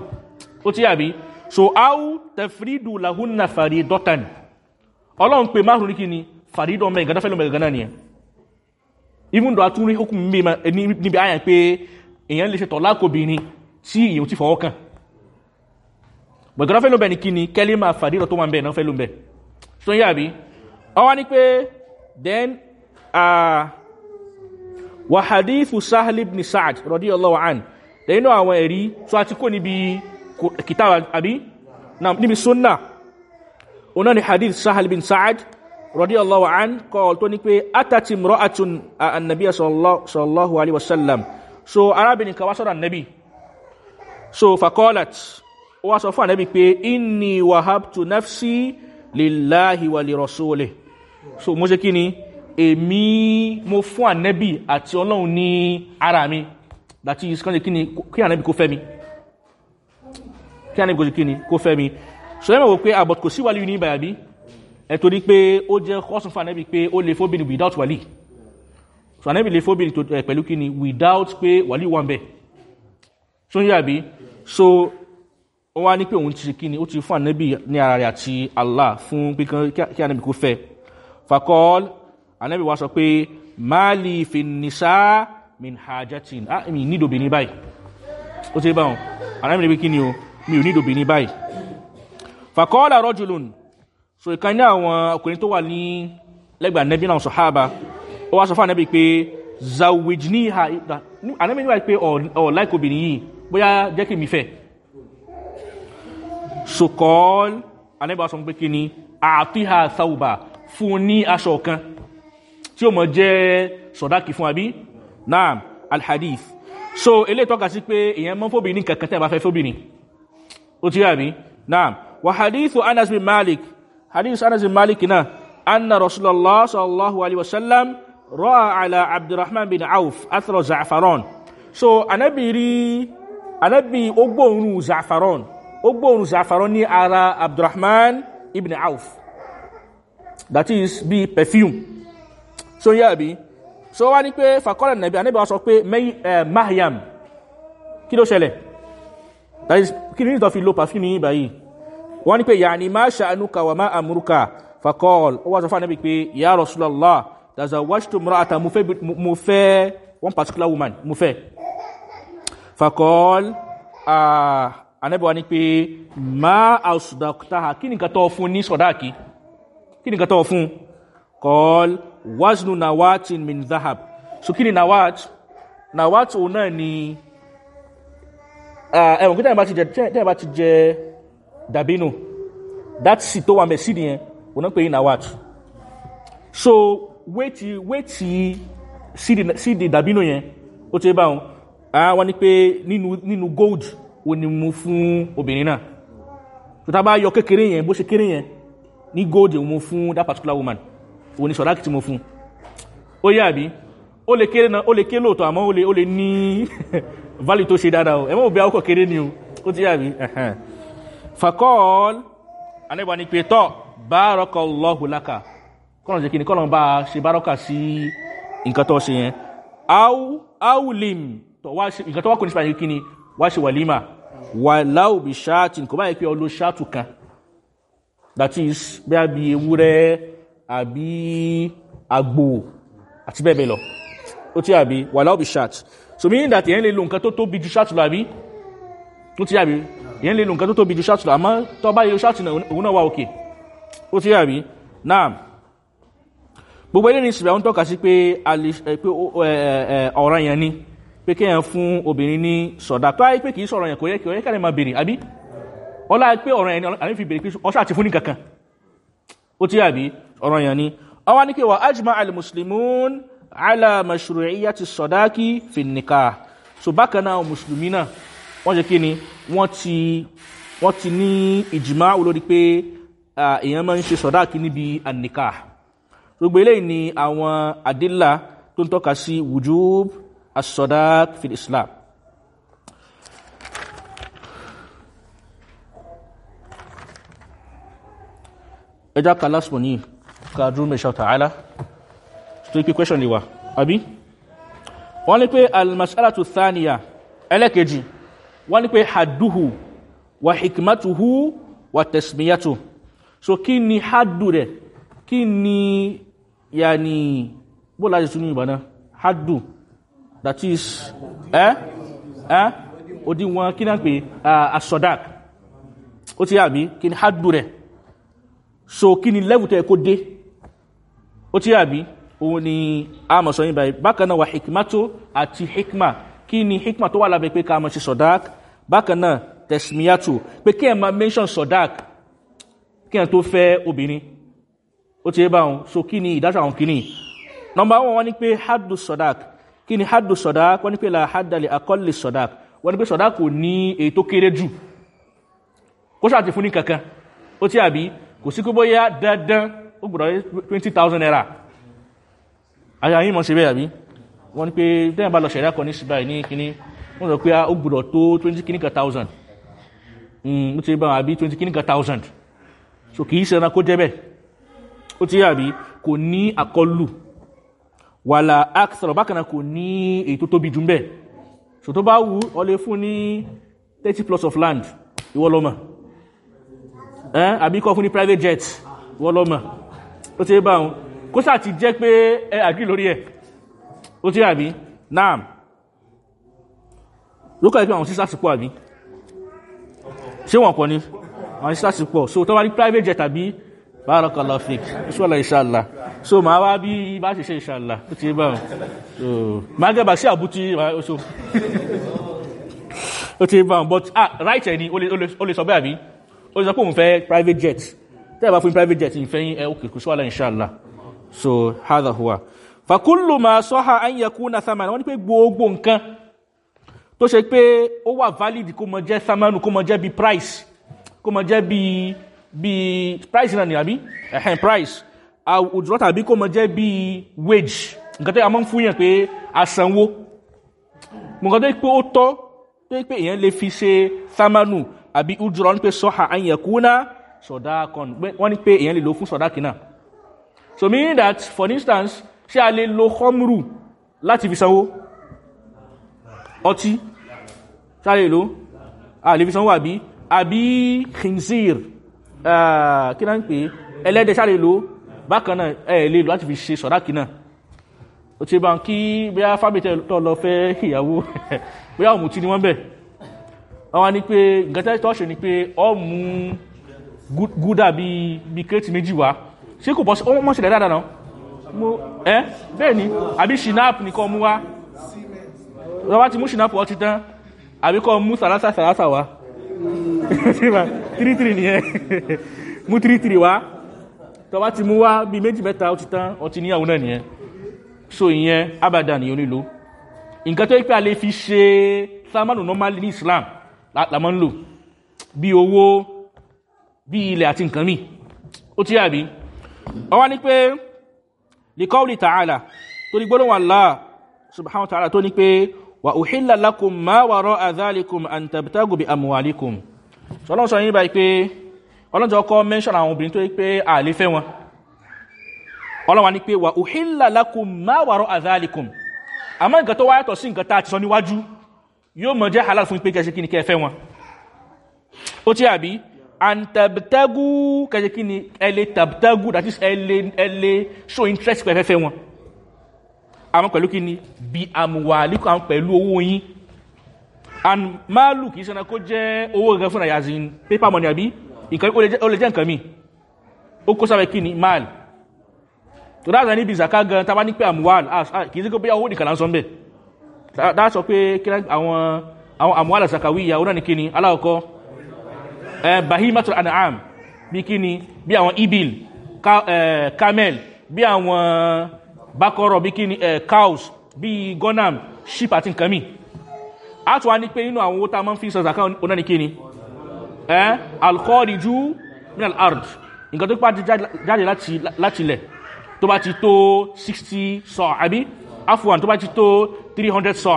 ó ti yàbí so au tẹfrídù làhúnà fàrídọ́ta ni. Ọlọ́run pé maharu ní kí ni fàrídọ́ mẹ́ ìgbàdáfẹ́ lọ́mọ ìgbàdá nìyẹn even though atúrí okùn mi níbi àyàn pé èèyàn lè ṣe tọ̀ lákòbìnrin tí èèyàn ti fọwọ́ kan gbẹ̀gbẹ̀rẹ̀ fẹ́ ló bẹ̀ ní kí ni kẹ́lí máa fàdí tó wọ́n bẹ̀ náà fẹ́ ló bẹ̀ so yà bí ọwá ní pé then wà hadithu sahel ibn sa'ad rọ̀dí ọlọ́wà àn lẹ́yìn náà àwọn ẹ̀rí tó a ti kó níbi kìtàwà àbí? Níbi sunna. Ọ̀nà ni hadith sahel ibn sa'ad rọ̀dí ọlọ́wà àn kọ́ tó ní pé atati mra'atun annabi sallallahu alaihi wasallam so arábìnrin kan wá sọ́dọ̀ annabi so fakolat ó wá sọ fún ànábì pé inni wahabtu nafsi lillahi wa li rasulih. So mo ṣe kí ni? Èmi mo fún ànábì àti ọlọ́run ní ara mi. Láti ìsìnkánṣe kí ni? Kí ànábì kó fẹ́ mi. Kí ànábì kó ṣe kí ni? Kó fẹ́ mi. So ẹ wò pé àbọ̀t kò sí wàlí ní ìbàyàbí ẹ torí pé ó jẹ́ kọ́sùn fún ànábì pé ó lè fóbìnrin without wàlí so ànábì lè fóbìnrin pẹ̀lú kí ni? Without pé wàlí wà ń bẹ̀. So ó wá ní pé òun ti ṣe kíni ó ti fún ànábì ní ara rẹ̀ àti allah fún pé kí ànábì kó fẹ́. Fakọ́l ànábì wá sọ pé máàlì fi nìṣá min hajjatin ah mi ní ìdòbìnrin báyìí. Ó ti bá wọn. Ànábì ní pé kíni o mi ò ní ìdòbìnrin báyìí. Fakọ́l àrọ́jùlùn so ìkan ní àwọn ọkùnrin tó wà ní lẹ́gbàá ànábì náà sọ̀hábà ó wá sọ fún ànábì pé zawijni ha ànábì níwáyé pé ọ̀ láìkobìnrin yìí. Bóyá jẹ́ kí mi fẹ́ sokol anẹ́bà sọ pé kí ni àtíhà sáúbà fún ní aṣọ kan tí ó mọ̀ jẹ́ sọ̀dákì fún àbí? Náà alhadith. So ilé tọ́ka sí pé èyàn mọ́ fóbìnrin kankan tẹ́ bá fẹ́ fóbìnrin. Ó ti rí náà wà hadithu anas bin malik. Hadithu anas bin malik náà anna rasulallah sallallahu alaihi wasallam ra'a ala abdurrahman bin auf athro za'faron. So anabi rí anabi ó gbóòrùn za'faron ó gbóòrùn zàfàrán ní ara abdulrahman ibn auf. That is bí perfume. So yá bí so wá ní pé fàkọ́lá nàbí anábì wá sọ pé mahyam. Kí ló ṣẹlẹ̀? That is kí ní ìtọ́ fi lo perfume ní báyìí? Wọ́n ní pé yà ní máa ṣàánúkà wà máa àmúrúkà fàkọ́l ó wá sọ fún anábì pé ya rasulallah daza washtu murata mo fẹ́ one particular woman mo fẹ́. Fàkọ́l wa ni pé ma ausdaqtaha kí ni nǹkan tó fún ní sọdáàkì? Kí ni nǹkan tó fún kọ́l waznu nawatin min zahab so kí ni nawat? Nawat òun náà ni ẹ̀wọ̀n kí tẹ́yẹ̀ bá ti jẹ dàbínú that seed tó wà mẹ́ seed yẹn òun náà pè ní nawat. So wéètì wéètì seed dàbínú yẹn ó ti bá wọn. Àwọn ni pé nínú gold ó ní mú fún obìnrin náà. Tó tá bá yọ kékeré yẹn bó ṣe kéré yẹn ní gold mú fún that particular woman. Òun ni sọ̀dáàkì tí mo fún. Ó yà bí ó lè kéré náà ó lè ké lóòótọ́ àmọ́ ó lè ní value tó ṣe dáadáa o. Ẹ̀mọ́ òbí àwòkọ̀ kéré ni o. Ó ti yà bí fakọ́ọ̀l anẹ́bà ni pé tọ́ bárọ́kọ̀ lọ́hùlákà kọ́nà jẹ́ kí ni? Kọ́nà bá ṣe bárọ́kà sí nǹkan tó ṣe yẹn. Áwùlìm nǹkan tó wá kò ní sípàdé kí ni? Wá ṣe wàlímà wà láò bí ṣáàtì kò báyìí pé ọlọ ṣáàtù kan. That is bí a bí ewúrẹ́ àbí àgbò àti bẹ́ẹ̀ bẹ́ẹ̀ lọ. Ó tí àbí wà láò bí ṣáàtì so meaning that èyàn lè lo nǹkan tó tóbi ju ṣáàtù lọ àbí? Ó tí àbí èyàn lè lo nǹkan tó tóbi ju ṣáàtù lọ àmọ́ tó bá yẹ ṣáàtù òun náà wà òkè ó tí àbí náà gbogbo ilé ní ìsìnkú àwọn tọ́ka sí pé ọ̀ràn yẹn ni pé kéèyàn fún obìnrin ní sọ̀dá. Tó ayé pé kìí sọ̀rọ̀ yẹn kò yẹ kí ọ̀yẹ́ kàlẹ̀ máa bèèrè àbí? Ọlá pé ọ̀rọ̀ yẹn ni fi bèèrè pé ọṣà ti fún ní kankan. Ó tí àbí? Ọ̀rọ̀ yẹn ni. Ọwá ní pé wà ajma al-muslimun ala mashru'iyyati sọ̀dáki fi nikah so bákan náà mùsùlùmí náà wọ́n ṣe kí ni? Wọ́n ti ti ní ìjìmá olórí pé èèyàn máa ń ṣe sọ̀dáki níbi an-nikah. Gbogbo eléyìí ni àwọn àdílà tó ń tọ́ka sí wujub as-sadaq fil islam. Ẹjá ka last one yìí. Ká dúró mẹ́ṣọ́ tààlá tó pí question lè wà àbí? Wọ́n ní pé al-mas'alatu thaniya ẹlẹ́kejì wọ́n ní pé hadduhu wa hikmatuhu wa tasmiyatu. So kí haddu rẹ̀? Kí ni yà ní bó láti tún haddu that is eh? Eh? Odi wọn kí náà pé asodak ó ti yàbí kí ni haddu rẹ̀? So kí ni level tẹ́ kó dé? Ó ti yàbí òun ni a mọ̀ sọ yín báyìí. Bákan náà wà hikmato àti hikma. Kí ni hikma tó wà lábẹ́ pé ká sí sodak bákan náà tesmiyato pé kí ẹ máa mention sodak kí ẹ tó fẹ́ obìnrin. Ó ti yẹ báwọn. So kí ni ìdájọ́ àwọn kìíní? Number one wọ́n ní pé haddu sodak kí ni haddu sodak wọ́n ní pé la haddali akọ́lì sodak wọ́n ní pé sodak kò ní èyí tó kéré jù. Kó ṣàti fún ní kankan. Ó tí àbí? Kò sí kó bóyá dandan ó gbọ́dọ̀ twenty thousand naira. Àyà yìí mọ̀ ṣe bẹ́ẹ̀ àbí? Wọ́n ní pé tẹ́yìn bá lọ ṣẹ̀dá kan ní ṣùgbà ní kíní wọ́n sọ pé ó gbọ́dọ̀ tó twenty kíní kan thousand. Ó ti bá wọn àbí twenty kíní kan thousand. So kì í ṣe ẹran kó jẹ́ bẹ́ẹ̀. Ó ti àbí? Kò ní àkọlù wàlà akthar bákan náà kò ní èyí tó tóbi jù ń bẹ̀ so tó bá wù ọ lè fún ní thirty plus of land. Ìwọ lọ́mọ̀ ẹ́ àbí kọ́ fún ní private jet. Ìwọ lọ́mọ̀ ó ti bá wọn. Kó sáà ti jẹ́ pé ẹ àgírí lórí ẹ̀. Ó ti àbí? Naam. Lókà ìpín àwọn sísá sí pọ̀ àbí? Ṣé wọ́n pọ̀ ní àwọn sísá sí pọ̀. So tó wá ní private jet àbí barakallahu fik. Ṣọ́lá ìṣàlá so ma wá bí bá ṣe ṣe ìṣàlá ó ti bá wọn. Ma gẹ́bà sí àbútí oṣù ó ti bá wọn but ah right ẹ̀ ni ó lè sọ bẹ́ẹ̀ àbí? Ó lè sọ pé fẹ́ private jet. Tẹ́ẹ̀ bá fún private jet ìfẹ́ yín ẹ ó kìkù ṣọ́lá ìṣàlá so hadha huwa. Fakullu ma sọ́ha an yakuna thamana. Wọ́n ní pé gbogbo nǹkan valid kó mọ jẹ́ thamanu kó mọ bí price náà ni àbí? Ẹ̀hẹ́n price. Òjò tàbí kó mọ jẹ́ bí wage. Nǹkan tó yà mọ́ ń fún yàn pé asanwó nǹkan tó yẹ pé ó tọ́ tó yẹ pé èèyàn lè fi ṣe thamanu àbí ujúrọ̀ ní pé sọ́ha yakuna sọ̀dá kan wọ́n ní pé èèyàn lè lò fún so meaning that for instance ṣé a lè lo khomru láti fi sanwó? Ọtí. Ṣé lo a lè fi sanwó àbí? Àbí khinzir kí náà ń pè ẹlẹ́dẹ̀ lè lo. Bákan náà ẹ lè lo láti fi ṣe sọ̀dáàkì náà. Ó ti bá ń kí bí a fábítẹ̀ tó lọ fẹ́ ìyàwó bí a òmùtí ni wọ́n bẹ̀. Àwọn ni pé nǹkan tó ṣe ni pé ọ mú gúdà bí kírètì méjì wá. Ṣé kò bọ́ sí ọmọ ṣẹlẹ̀ dáadáa náà? Mo ẹ́? Bẹ́ẹ̀ ni. Àbí ṣìnáàp nìkan mú wá? Lọ́wọ́ ti mú ṣìnáàp ọtí tán. Àbí kọ́ mú sàlásà wá tírítírí nìyẹn mú tírítírí wá. Tọ́wọ́ ti mú wá bí méjì mẹ́ta ọtí tán ọtí níyàwó náà nìyẹn so ìyẹn abada nìyẹn onílò nǹkan tó yẹ pé a lè fi ṣe sámánù normally ní islam la máa ń lò. Bí owó bí ilẹ̀ àti nǹkan míì ó ti yàbí wọ́n wá ní pé likọ́wùlì tààlà tó ní wà láà subhanahu ta'ala tó ní pé wà òhìlà lakum ma wà rọ àzálikum an tabtagu bi amuwalikum ṣọlọ́n sọ yí báyìí pé ọlọ́jọ́ kọ́ mẹ́ṣọ́n àwọn obìnrin tó yí pé a lè fẹ́ wọn. Ọlọ́wà ní pé wà òhìlà lakum ma wà rọ àzálikum àmọ́ nǹkan tó wáyàtọ̀ sí nǹkan tá a ti sọ níwájú yóò mọ̀ jẹ́ halal fún pé kẹsí kí ni kẹ fẹ́ wọn. Ó ti àbí? And tabtagu kẹsẹ̀ kí ni? Ẹlẹ́ tabtagu that is ẹlẹ́ ẹlẹ́ show interest pẹ̀fẹ́fẹ́ wọn àwọn pẹ̀lú kí ni? Bí àmúwàlíkù àwọn pẹ̀lú owó yín. And máàlù kìí sẹ́nà kó jẹ́ owó gẹ́gẹ́ fún àyàzí paper money àbí? Nǹkan ó lè jẹ́ nǹkan mi. Ó kó sábẹ̀ kí ni? Máàlù. Tó dáadáa níbi ìzàká gan tàbá ní pé àmúwàlù kìí sí bí owó nìkan lásán bẹ̀ dáa sọ pé àwọn àmúwàlù àzàkàwí ìyàwó náà ní kí ni? Aláwọ̀kọ́ bahimatul an'am bí kí ni? Bí àwọn ibil camel bí àwọn bakọrọ bí kí ni cows bí gonam sheep àti nǹkan mi a tún wá ní pé nínú àwọn owó tá a máa ń fi sọ̀zàká oná ní kí ni alkọ́ọ̀dì jú minal ard. Nǹkan tó pá jáde láti ilẹ̀ tó bá ti tó 60 sọ àbí? Afuwan tó bá ti tó 300 sọ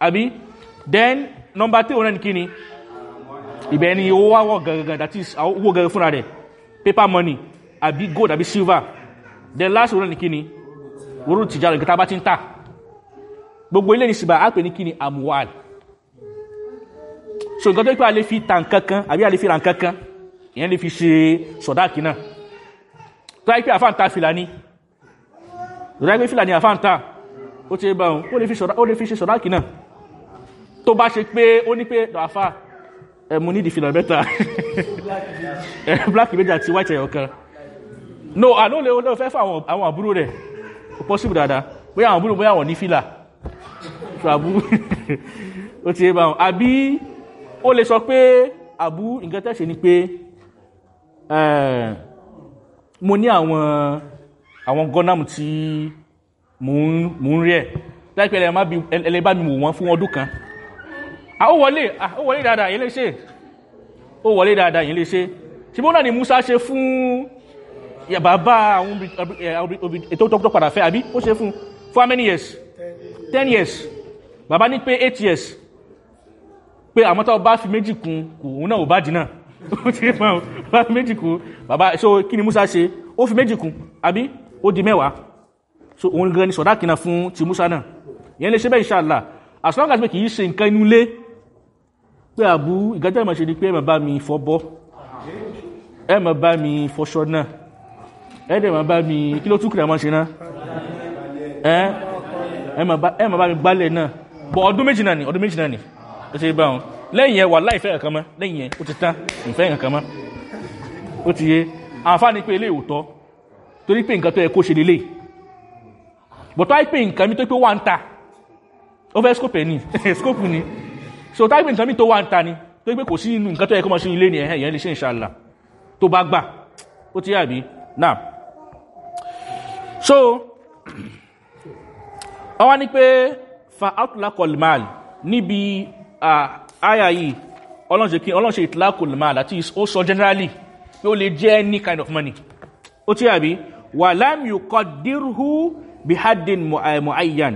àbí? Then number 3 oná ní kí ni ibẹ̀ ni owó wá wọ̀ gẹ̀gẹ̀gẹ̀ that is owó gẹ̀gẹ̀ fúnra rẹ̀. Paper money àbí gold àbí silver. Then last one ni kíni wúrú tìjà rẹ̀ gẹ́ta bá ti ń tà. Gbogbo ilé ní síbà á pè ní kíni amuwal so nǹkan tó pé a lè fi ta nǹkan kan àbí a lè fi ra nǹkan kan ìyẹn lè fi ṣe sọ̀dáàkì náà. Tó yẹ pé àfáǹtà fìlà ní tó yẹ pé fìlà ní àfáǹtà ó ti bá ó lè fi ṣe sọ̀dáàkì náà. Tó bá ṣe pé ó ní pé àfáà mo ní ìdìfìlà mẹ́ta. Black méjì àti white ẹ̀yọ̀ kan no àná lè wọ́n fẹ́ fún àwọn àbúrò rẹ̀ kò possible dáadáa. Bóyá àwọn àbúrò bóyá àwọn ní fìlà ṣàbú ó ti bá wọn. Àbí ó lè sọ pé àbú nǹkan tẹ́ṣe ni pé mo ní àwọn àwọn gọ́nàmù tí mò ń rí ẹ̀. Láìpẹ́ ẹlẹ́bá mi wò wọ́n fún ọdún kan. Ó wọlé ó wọlé dáadáa yìí lè ṣe. Ó wọlé dáadáa yìí lè ṣe. Bó náà ni musa ṣe fún bàbá àwọn ètò tó padà fẹ́ àbí? Ó ṣe fún for how many years? Ten years. Bàbá ní pé eight years. Pé àmọ́ tó fi méjì kún kù òun náà ò bá dínà. Ó ti rí fún bá fi méjì kún. Bàbá so kí ni musa ṣe? Ó fi méjì kún àbí? Ó di mẹ́wàá. So òun gan ni sọ̀dá kìnnà fún ti musa náà. Ìyẹn lè ṣe bẹ́ẹ̀ inshallah as long as pé kì í ṣe nǹkan inú ilé pé àbú ìgájá ìmọ̀ ṣe ni pé ẹ máa bá mi fọ́ bọ́. Ẹ máa bá mi fọṣọ náà ẹ dẹ̀ máa bá mi kí ló kìlẹ̀ máa ṣe náà? Ẹ ẹ máa bá ẹ mi gbálẹ̀ náà. Bọ̀ ọdún méjì náà ni ọdún méjì náà ni. Ó ṣe bá wọn. Lẹ́yìn yẹn wà láìfẹ́ kankan mọ́. Lẹ́yìn yẹn ó ti tán. Ìfẹ́ kankan mọ́. Ó ti yé. Àǹfààní pé ilé ìwòtọ́ torí pé nǹkan tó yẹ kó ṣe lélẹ̀. Bọ̀tọ́ àìpé nǹkan mi tó pé wà ń ta ó fẹ́ scope ẹ̀ ní scope ni. So táìpé nǹkan mi tó wà ń ta ni tó pé kò sí nǹkan tó yẹ kó máa ṣe ilé ni ẹ̀hẹ́ ìyẹn lè ṣe ìṣàlà tó bá gbà ó ti yàbí náà so ọwá ní pé fa outlackol mal níbi àyà yìí ọlọ́nṣe kí ọlọ́nṣe ìtìlákol mal àti ó sọ generally pé ó lè jẹ́ any kind of money. Ó ti yàbí wà láàmì kọ́ dírhù bí haddin mu'ayyan.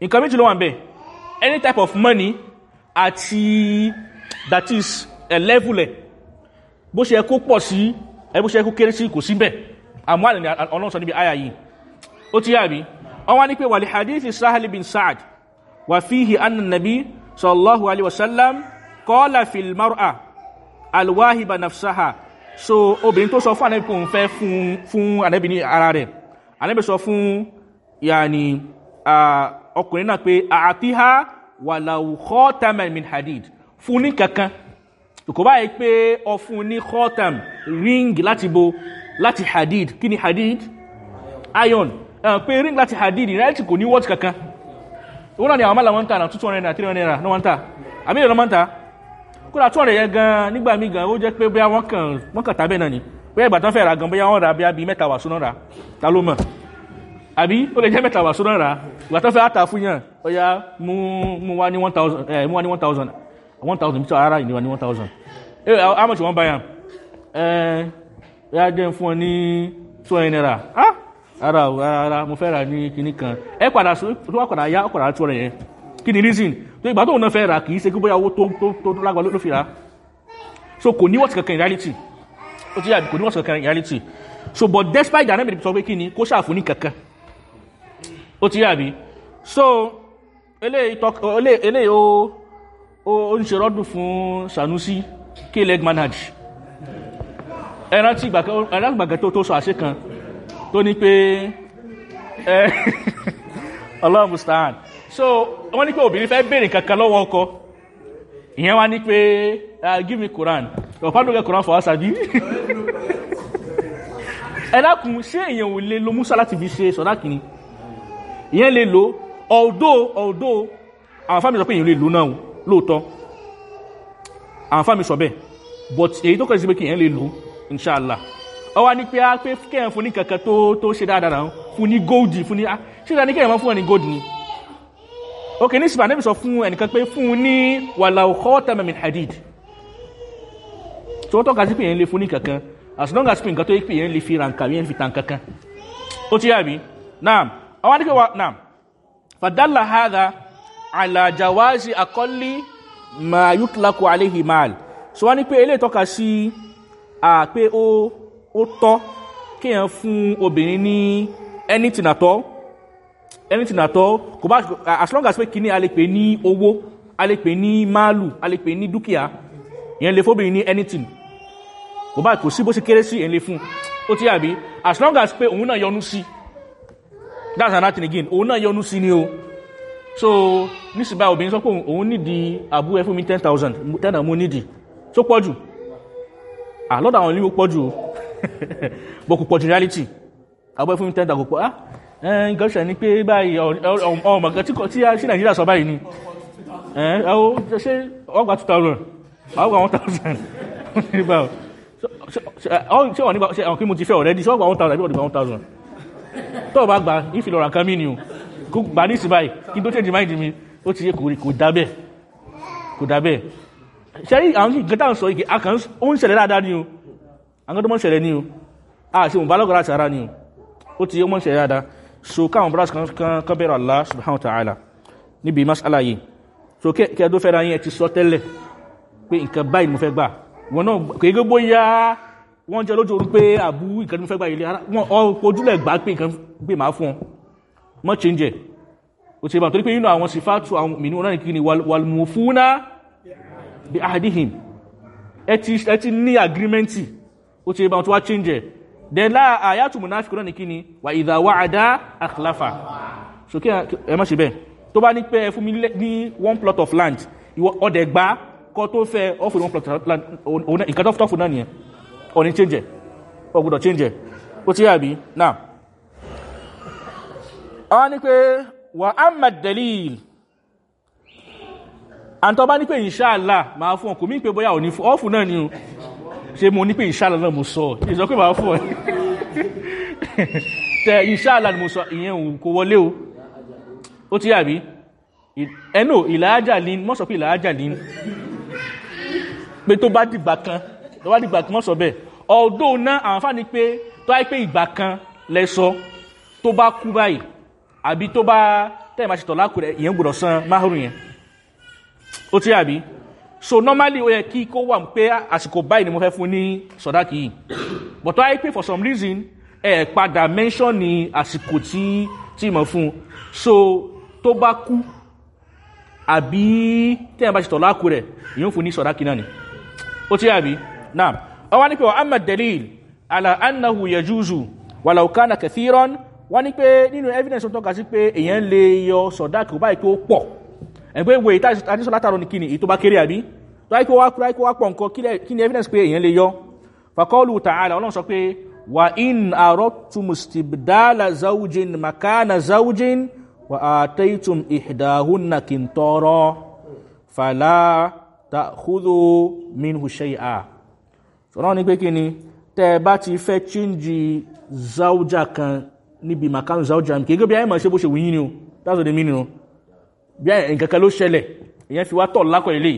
Nǹkan méjì ló wà ń bẹ̀ any type of money àti that is a level ẹ̀ bó ṣe kó pọ̀ sí ẹ bó ṣe kó kéré sí kò sí bẹ̀ àmọ́ àlẹ́ ni níbi àyà yìí ó ti yàbí wọ́n wá ní pé wàlì hadithi sahali bin sa'ad wà fíhì anna nabi sallallahu alaihi wasallam kọ́lá fil mar'a alwahiba nafsaha. So obìnrin tó sọ fún ànábì kò ń fẹ́ fún ànábì ní ara rẹ̀. Ànábì sọ fún yàní ọkùnrin náà pé àtíhá wàlàwù kọ́tàmà min hadid. Fún ní kankan. Kò báyìí pé fún ní kọ́tàm ring láti bo láti hadid. Kí ni hadid? Iron pé ring láti hadid ìrẹ́lẹ́tì kò ní wọ́t kankan. Wọ́n náà ni àwọn mọ́lá tà náà 200 naira 300 naira ní wọ́n tà. Àmì ìrọ̀lọ́ wọ́n tà. Kódà 200 yẹn gan nígbà míì gan ó jẹ́ pé bóyá wọ́n kàn wọ́n kàn tàbẹ́ náà ni. Bóyá ìgbà tán fẹ́ ra gan bóyá wọ́n ra bí i mẹ́ta wà súná ra ta ló mọ̀? Àbí ó lè jẹ́ mẹ́ta wà súná ra fẹ́ àtà fún yàn ó yá mú mú wá ní 1000 ẹ̀ mú wá ní 1000 1000 bí tí ara ìníwá ní 1000 ẹ̀ how much wọ́n bá yàn ẹ̀ ẹ̀ jẹ́ fún ọ ní 200 naira. Ah ara ara mo fẹ́ ra ní kinní kan. Ẹ padà tó wá padà yá ọ padà tó rẹ̀ yẹn. Kí ni reason? Tó ìgbà tóun náà fẹ́ ra kì í ṣe kí bóyá owó tó tó tó lágbà ló fi ra so kò ní wọ́n ti kankan in reality. Ó ti yà kò ní wọ́n ti kankan in reality. So but despite that ẹ̀mí sọ pé kí ni kó ṣàfún ní kankan. Ó ti yà bí so eléyìí ó ó ń ṣe rọ́dùn fún sanusi kí leg manage. Ẹran tí ìgbàgbẹ́ tó tó sọ àṣẹ kan tó ní pé Allah mustaan. So wọ́n ní pé obìnrin fẹ́ bèèrè kankan lọ́wọ́ ọkọ. Ìyẹn wá ní pé give me Quran. Ọ̀pá ló gẹ Quran for us àbí ẹ dákun ṣé èèyàn ò lè lo musa láti fi ṣe sọ̀dá kìíní? Ìyẹn lè lo although although àwọn fámi sọ pé èèyàn lè lo náà lóòótọ́. Àwọn fámi sọ bẹ́ẹ̀. But èyí tó kọ̀ sí pé kí èèyàn lè lo inshallah ọ wá ní pé á pé kẹ́yàn fún ní kankan tó tó ṣe dáadáa náà fún ní góòdì fún ní ṣe dáa ní kẹ́yàn máa fún ẹni góòdì ni? Ok ní sípà níbi sọ fún ẹnìkan pé fún ní wàlà ọkọ tẹmẹmì hadid. Tó tọ́ka sí pé èyàn lè fún ní kankan as long as pé nǹkan tó yẹ pé èyàn lè fi ra nǹkan èyàn fi ta kankan ó ti yà bí naam. Ọ wá ní pé wa naam. Fadala hada alajawazi akọli ma yutlaku alehi mal. So wá ní pé eléyìí tọ́ka sí pé ó ó tọ́ kíyàn fún obìnrin ní anything at all. Anything at all. Kò bá as long as pé kíní a lè pè ní owó a lè pè ní máàlù a lè pè ní dúkìá ìyẹn lè fóbìnrin ní anything. Kò bá kò sí bó ṣe kéré sí ìyẹn lè fún ó ti àbí? As long as pé òun náà yọnu sí. That's another thing again. Òun náà yọnu sí ni o. So nísìbá obìnrin sọ pé òun nídìí àbú ẹ fún mi ten thousand. Ten thousand mo nídìí tó pọ̀ jù? Lọ́dọ̀ àwọn olówó pọ̀ jù o bọ̀ kò pọ̀ jù reality. Àbọ̀ fún mi thousand kò pọ̀. Ah nǹkan ṣe ni pé báyìí ọmọ kan tí sí nàìjíríà sọ báyìí ni. Ẹ̀họ́ ṣe ọgbà 2000 ọgbà 1000 nígbà ṣe wọ́n nígbà ṣe àwọn kí mo ti fẹ́ ọ̀rẹ́dí ṣe ọgbà 1000 àbí ọdún 1000 tó bá gba ìfìlọ̀ràn kan mí ni o. Kó gbà ní sí báyìí. Kí tó change mind mi ó ti yẹ kò dábẹ́ kò dábẹ́ ṣe rí àwọn nǹkan táwọn sọ igi akàn ó ń ṣẹlẹ̀ dáadáa ni o àwọn tó mọ́ ṣẹlẹ̀ ni o. A ṣe mọ̀ bá lọ́gọ́rọ̀ àti ara ni o. Ó ti yẹ mọ́ ṣẹlẹ̀ dáadáa. So káwọn brothers kan kan bẹ̀rẹ̀ Allah subhanahu wa ta'ala níbi masala yìí. So kí ẹ tó fẹ́ra yín ẹ ti sọ tẹ́lẹ̀ pé nǹkan báyìí mo fẹ́ gbà. Wọn náà kò yẹ bóyá wọ́n jẹ́ lójú orú pé àbú nǹkan mo fẹ́ gbà ilé ara. Wọn ojúlẹ̀ gbà pé nǹkan gbé máa fún ọ. Change ó ti bá torí pé nínú àwọn sifatu àwọn mìíràn náà kí ni? Wàlmùfúnà bí ahadihim. Ẹ ti ní agreementi ó ti bá wọn tó wá change ẹ̀. Then láà àyàtù munafik náà ní kí ni wà wà àdá àkìláfà so kí ẹ má ṣe bẹ́ẹ̀. Tó bá ní pé fún mi ní one plot of land ọdẹ gbá kọ tó fẹ́ ọ̀fìn one plot of land nǹkan tó tọ́fù náà nìyẹn. Ọ̀ ní change ẹ̀. Ọ̀ gbọ́dọ̀ change ẹ̀. Ó ti yà bí náà àwọn ní pé wà mà dalil àǹtọ́ bá ní pé ìṣáàlá máa fún ọkùnmí pé bóyá ò ní fún ọ́fù náà ni ṣe mo ní pé ìṣáàlá náà mo sọ? Ìsọ pé máa fún ọ tẹ ìṣáàlá ni mo sọ ìyẹn òun kò wọlé o. Ó ti yàbí ẹnu ìlàájà lín mọ́ sọ pé ìlàájà lín pé tó bá dìgbà kan tó bá dìgbà kan mọ́ sọ bẹ́ẹ̀. Ọ̀dọ́ náà àǹfààní pé tó wáyé pé ìgbà kan lẹ́sọ tó bá kú báyìí àbí tó bá tẹ́ẹ̀ máa ṣe tọ̀lá kù ìyẹn gbọ́dọ̀ san máhùrù yẹn. Ó ti àbí so normally ó yẹ kí kó wà pé àsìkò báyìí ni mo fẹ́ fún ní sọ̀dáàkì yìí. But wáyé pé for some reason ẹ padà mention ní àsìkò tí tí mo fún so tó bá kú àbí tẹ́ẹ̀ máa ṣe tọ̀lá kù rẹ̀ ìyẹn fún ní sọ̀dáàkì náà ni. Ó ti àbí? Náà ọwọ́ ní pé amma dalil ala annahu yajuzu walau kana kathiran. Wọ́n ní pé nínú evidence tó tọ́ka sí pé èèyàn lè yọ sọ̀dáàkì ó báyìí pé ó pọ̀ ẹgbẹ́ ìwé ìtàdísọ́ látàrọ ní kíni bá kéré àbí? Láìkó wá láìkó wá pọ̀ nǹkan kí ni evidence pé èèyàn lè yọ? Fàkọ́lù tààlà ọlọ́run sọ pé wà in àrọ́tùm stibdala tẹ́ bá ti fẹ́ chíńjì zauja kan níbi makana zauja kì gbé bí ayé mọ̀ ṣe bó ṣe wùyí ni o. That's what bí nǹkan kan ló ṣẹlẹ̀. Èyàn fi wá tọ̀ lákọ̀ ilé.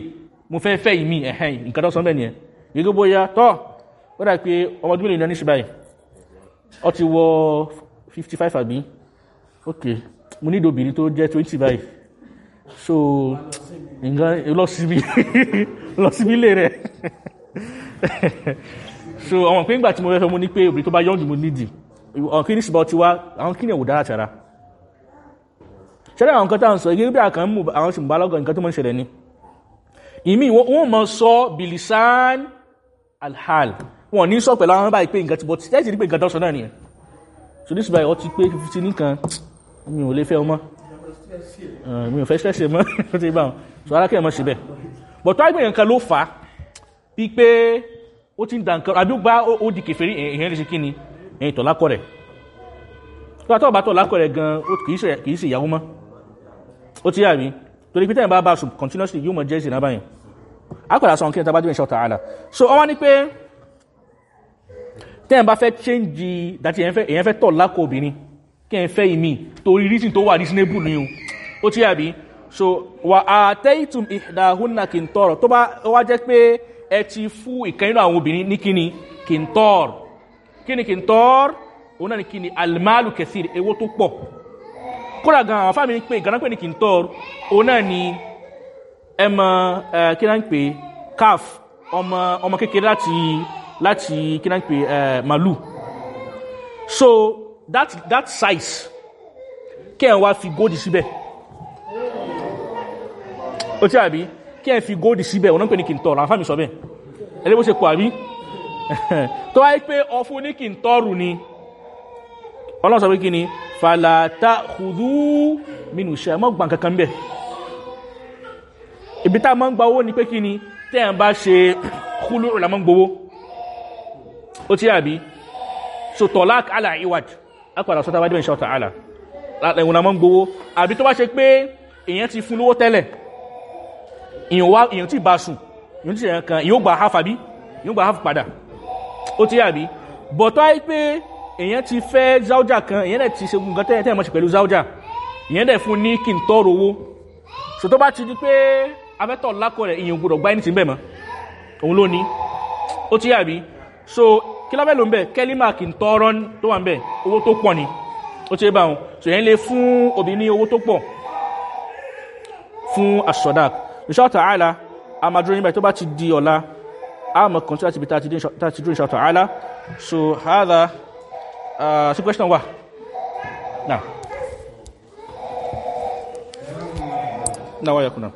Mo fẹ́ fẹ́ ìmí ẹ̀hẹ́n nǹkan tó sọ bẹ́ẹ̀ nìyẹn. Gẹ́gẹ́ bóyá tọ́. Ó dà pé ọmọ ọdún mélòó ní ṣe báyìí? Ọ ti wọ fifty five àbí? Ok. Mo ní ìdòbìnrin tó jẹ́ twenty báyìí. So nǹkan lọ síbi lọ síbi ilé rẹ̀. So àwọn pé ńgbà tí mo fẹ́ fẹ́ mo ní pé obìnrin tó bá yọ̀ǹdù mo nídìí àwọn kí ní ṣùgbọ́n ti wá àwọn kí ní ẹ̀wò dára tara ṣẹlẹ̀ àwọn nǹkan tá à ń sọ igi bí àkàn mú àwọn mú balọ́gọ̀ nǹkan tó mọ́ ń ṣẹlẹ̀ ni. Ìmí wọ́n mọ̀ sọ bilisan alhal. Wọ́n ní sọ pẹ̀lú àwọn báyìí pé nǹkan ti bọ́ tẹ́tì ní pé nǹkan tó sọ náà nìyẹn? So this by ọtí pé fifty nìkan. Mi ò lè fẹ́ ọmọ mi ò fẹ́ ṣẹ́ṣẹ́ mọ́. Ó ti bá wọn. So ara kẹ́ẹ̀ mọ́ tó ti lè ṣe kí ni? Tó rẹ̀ gan kì í ṣe ìyàwó mọ́ ó ti yà rí torí pé tẹ́yìn bá sùn continuously yóò mọ̀ jẹ́ ìsìn náà a padà sọ kí n tàbá jẹ́ ìṣọ́ tààlà so ọwọ́ ni pé tẹ́yìn bá fẹ́ change dàtí èyàn fẹ́ tọ̀ lákọ̀ obìnrin kí ẹ fẹ́ ìmí torí reason tó wà reasonable ni ó ti yà rí so wà á tẹ́yìtùm ìdáhùnà kì ń tọrọ tó bá wá jẹ́ pé ẹ ti fún nínú àwọn obìnrin ní kíni? Kì ń tọrọ kíni kì ń tọrọ òun náà ni kíni? Alimalu kẹsìrì ewó tó pọ̀ kódà gan àwọn ń pè ìgbàna pè ní kìntọ́r òun náà ni ẹmọ kí náà ń pè? Caf ọmọ ọmọ kékeré láti láti kí náà ń pè? Màlúù so that that size kí ẹ̀ wá fi góòdì síbẹ̀. Ó tí àbí? Kí ẹ̀ fi góòdì síbẹ̀ òun náà pè ní kìntọ́r àwọn fáàmì sọ bẹ́ẹ̀. Ẹlẹ́ bó ṣe pọ̀ àbí? Tó wáyé pé ọfún ní kìntọ́rù ni ọlọ́sọ pé kí ni? Fàlàtà hùdú mínú ṣe mọ́ gbà kankan bẹ̀ ibi tá mọ́ ń gba owó ni pé kí ni? Tẹ́yàn bá ṣe húlù ìlà mọ́ ń gbowó ó tí àbí? So tọ́lák àlà ìwàd apàdà sọ́tà wájú ìṣọ́ tààlà ẹ̀wọ̀n la mọ́ ń gbowó àbí tó bá ṣe pé èèyàn ti fún lówó tẹ́lẹ̀ èèyàn tí bá sùn èèyàn tí èèyàn kan èèyàn gba half àbí? Èèyàn gba half padà. Ó tí àbí? Bọ̀tọ́ àì pé èyàn ti fẹ́ záújà kan èyàn dẹ̀ ti ṣe nǹkan tẹ́yẹ tẹ́yẹ mọ́ sí pẹ̀lú záújà. Èyàn dẹ̀ fún ní kí n tọ́rọ owó. So tó bá ti di pé afẹ́tọ̀ lákọ̀ rẹ̀ èyàn gbọdọ̀ gbá ẹni ń bẹ̀ mọ́. Òun ló ní. Ó ti yàbí so kí lọ́fẹ́ ló ń bẹ̀? Kẹ́límà kí n tọ́rọ tó wà ń bẹ̀. Owó tó pọ̀ ni. Ó ti bá wọn. So èyàn lè fún obìnrin ní owó tó pọ̀. Fún asọ̀dák ìṣọ́ta àlà amadúró níbẹ̀. Tó bá ti di ọ̀la àmọ̀ kan tí láti bí tá ti dúró ìṣọ́ta àlà so hádà Uh, sí question wà náà náà wáyé kùnà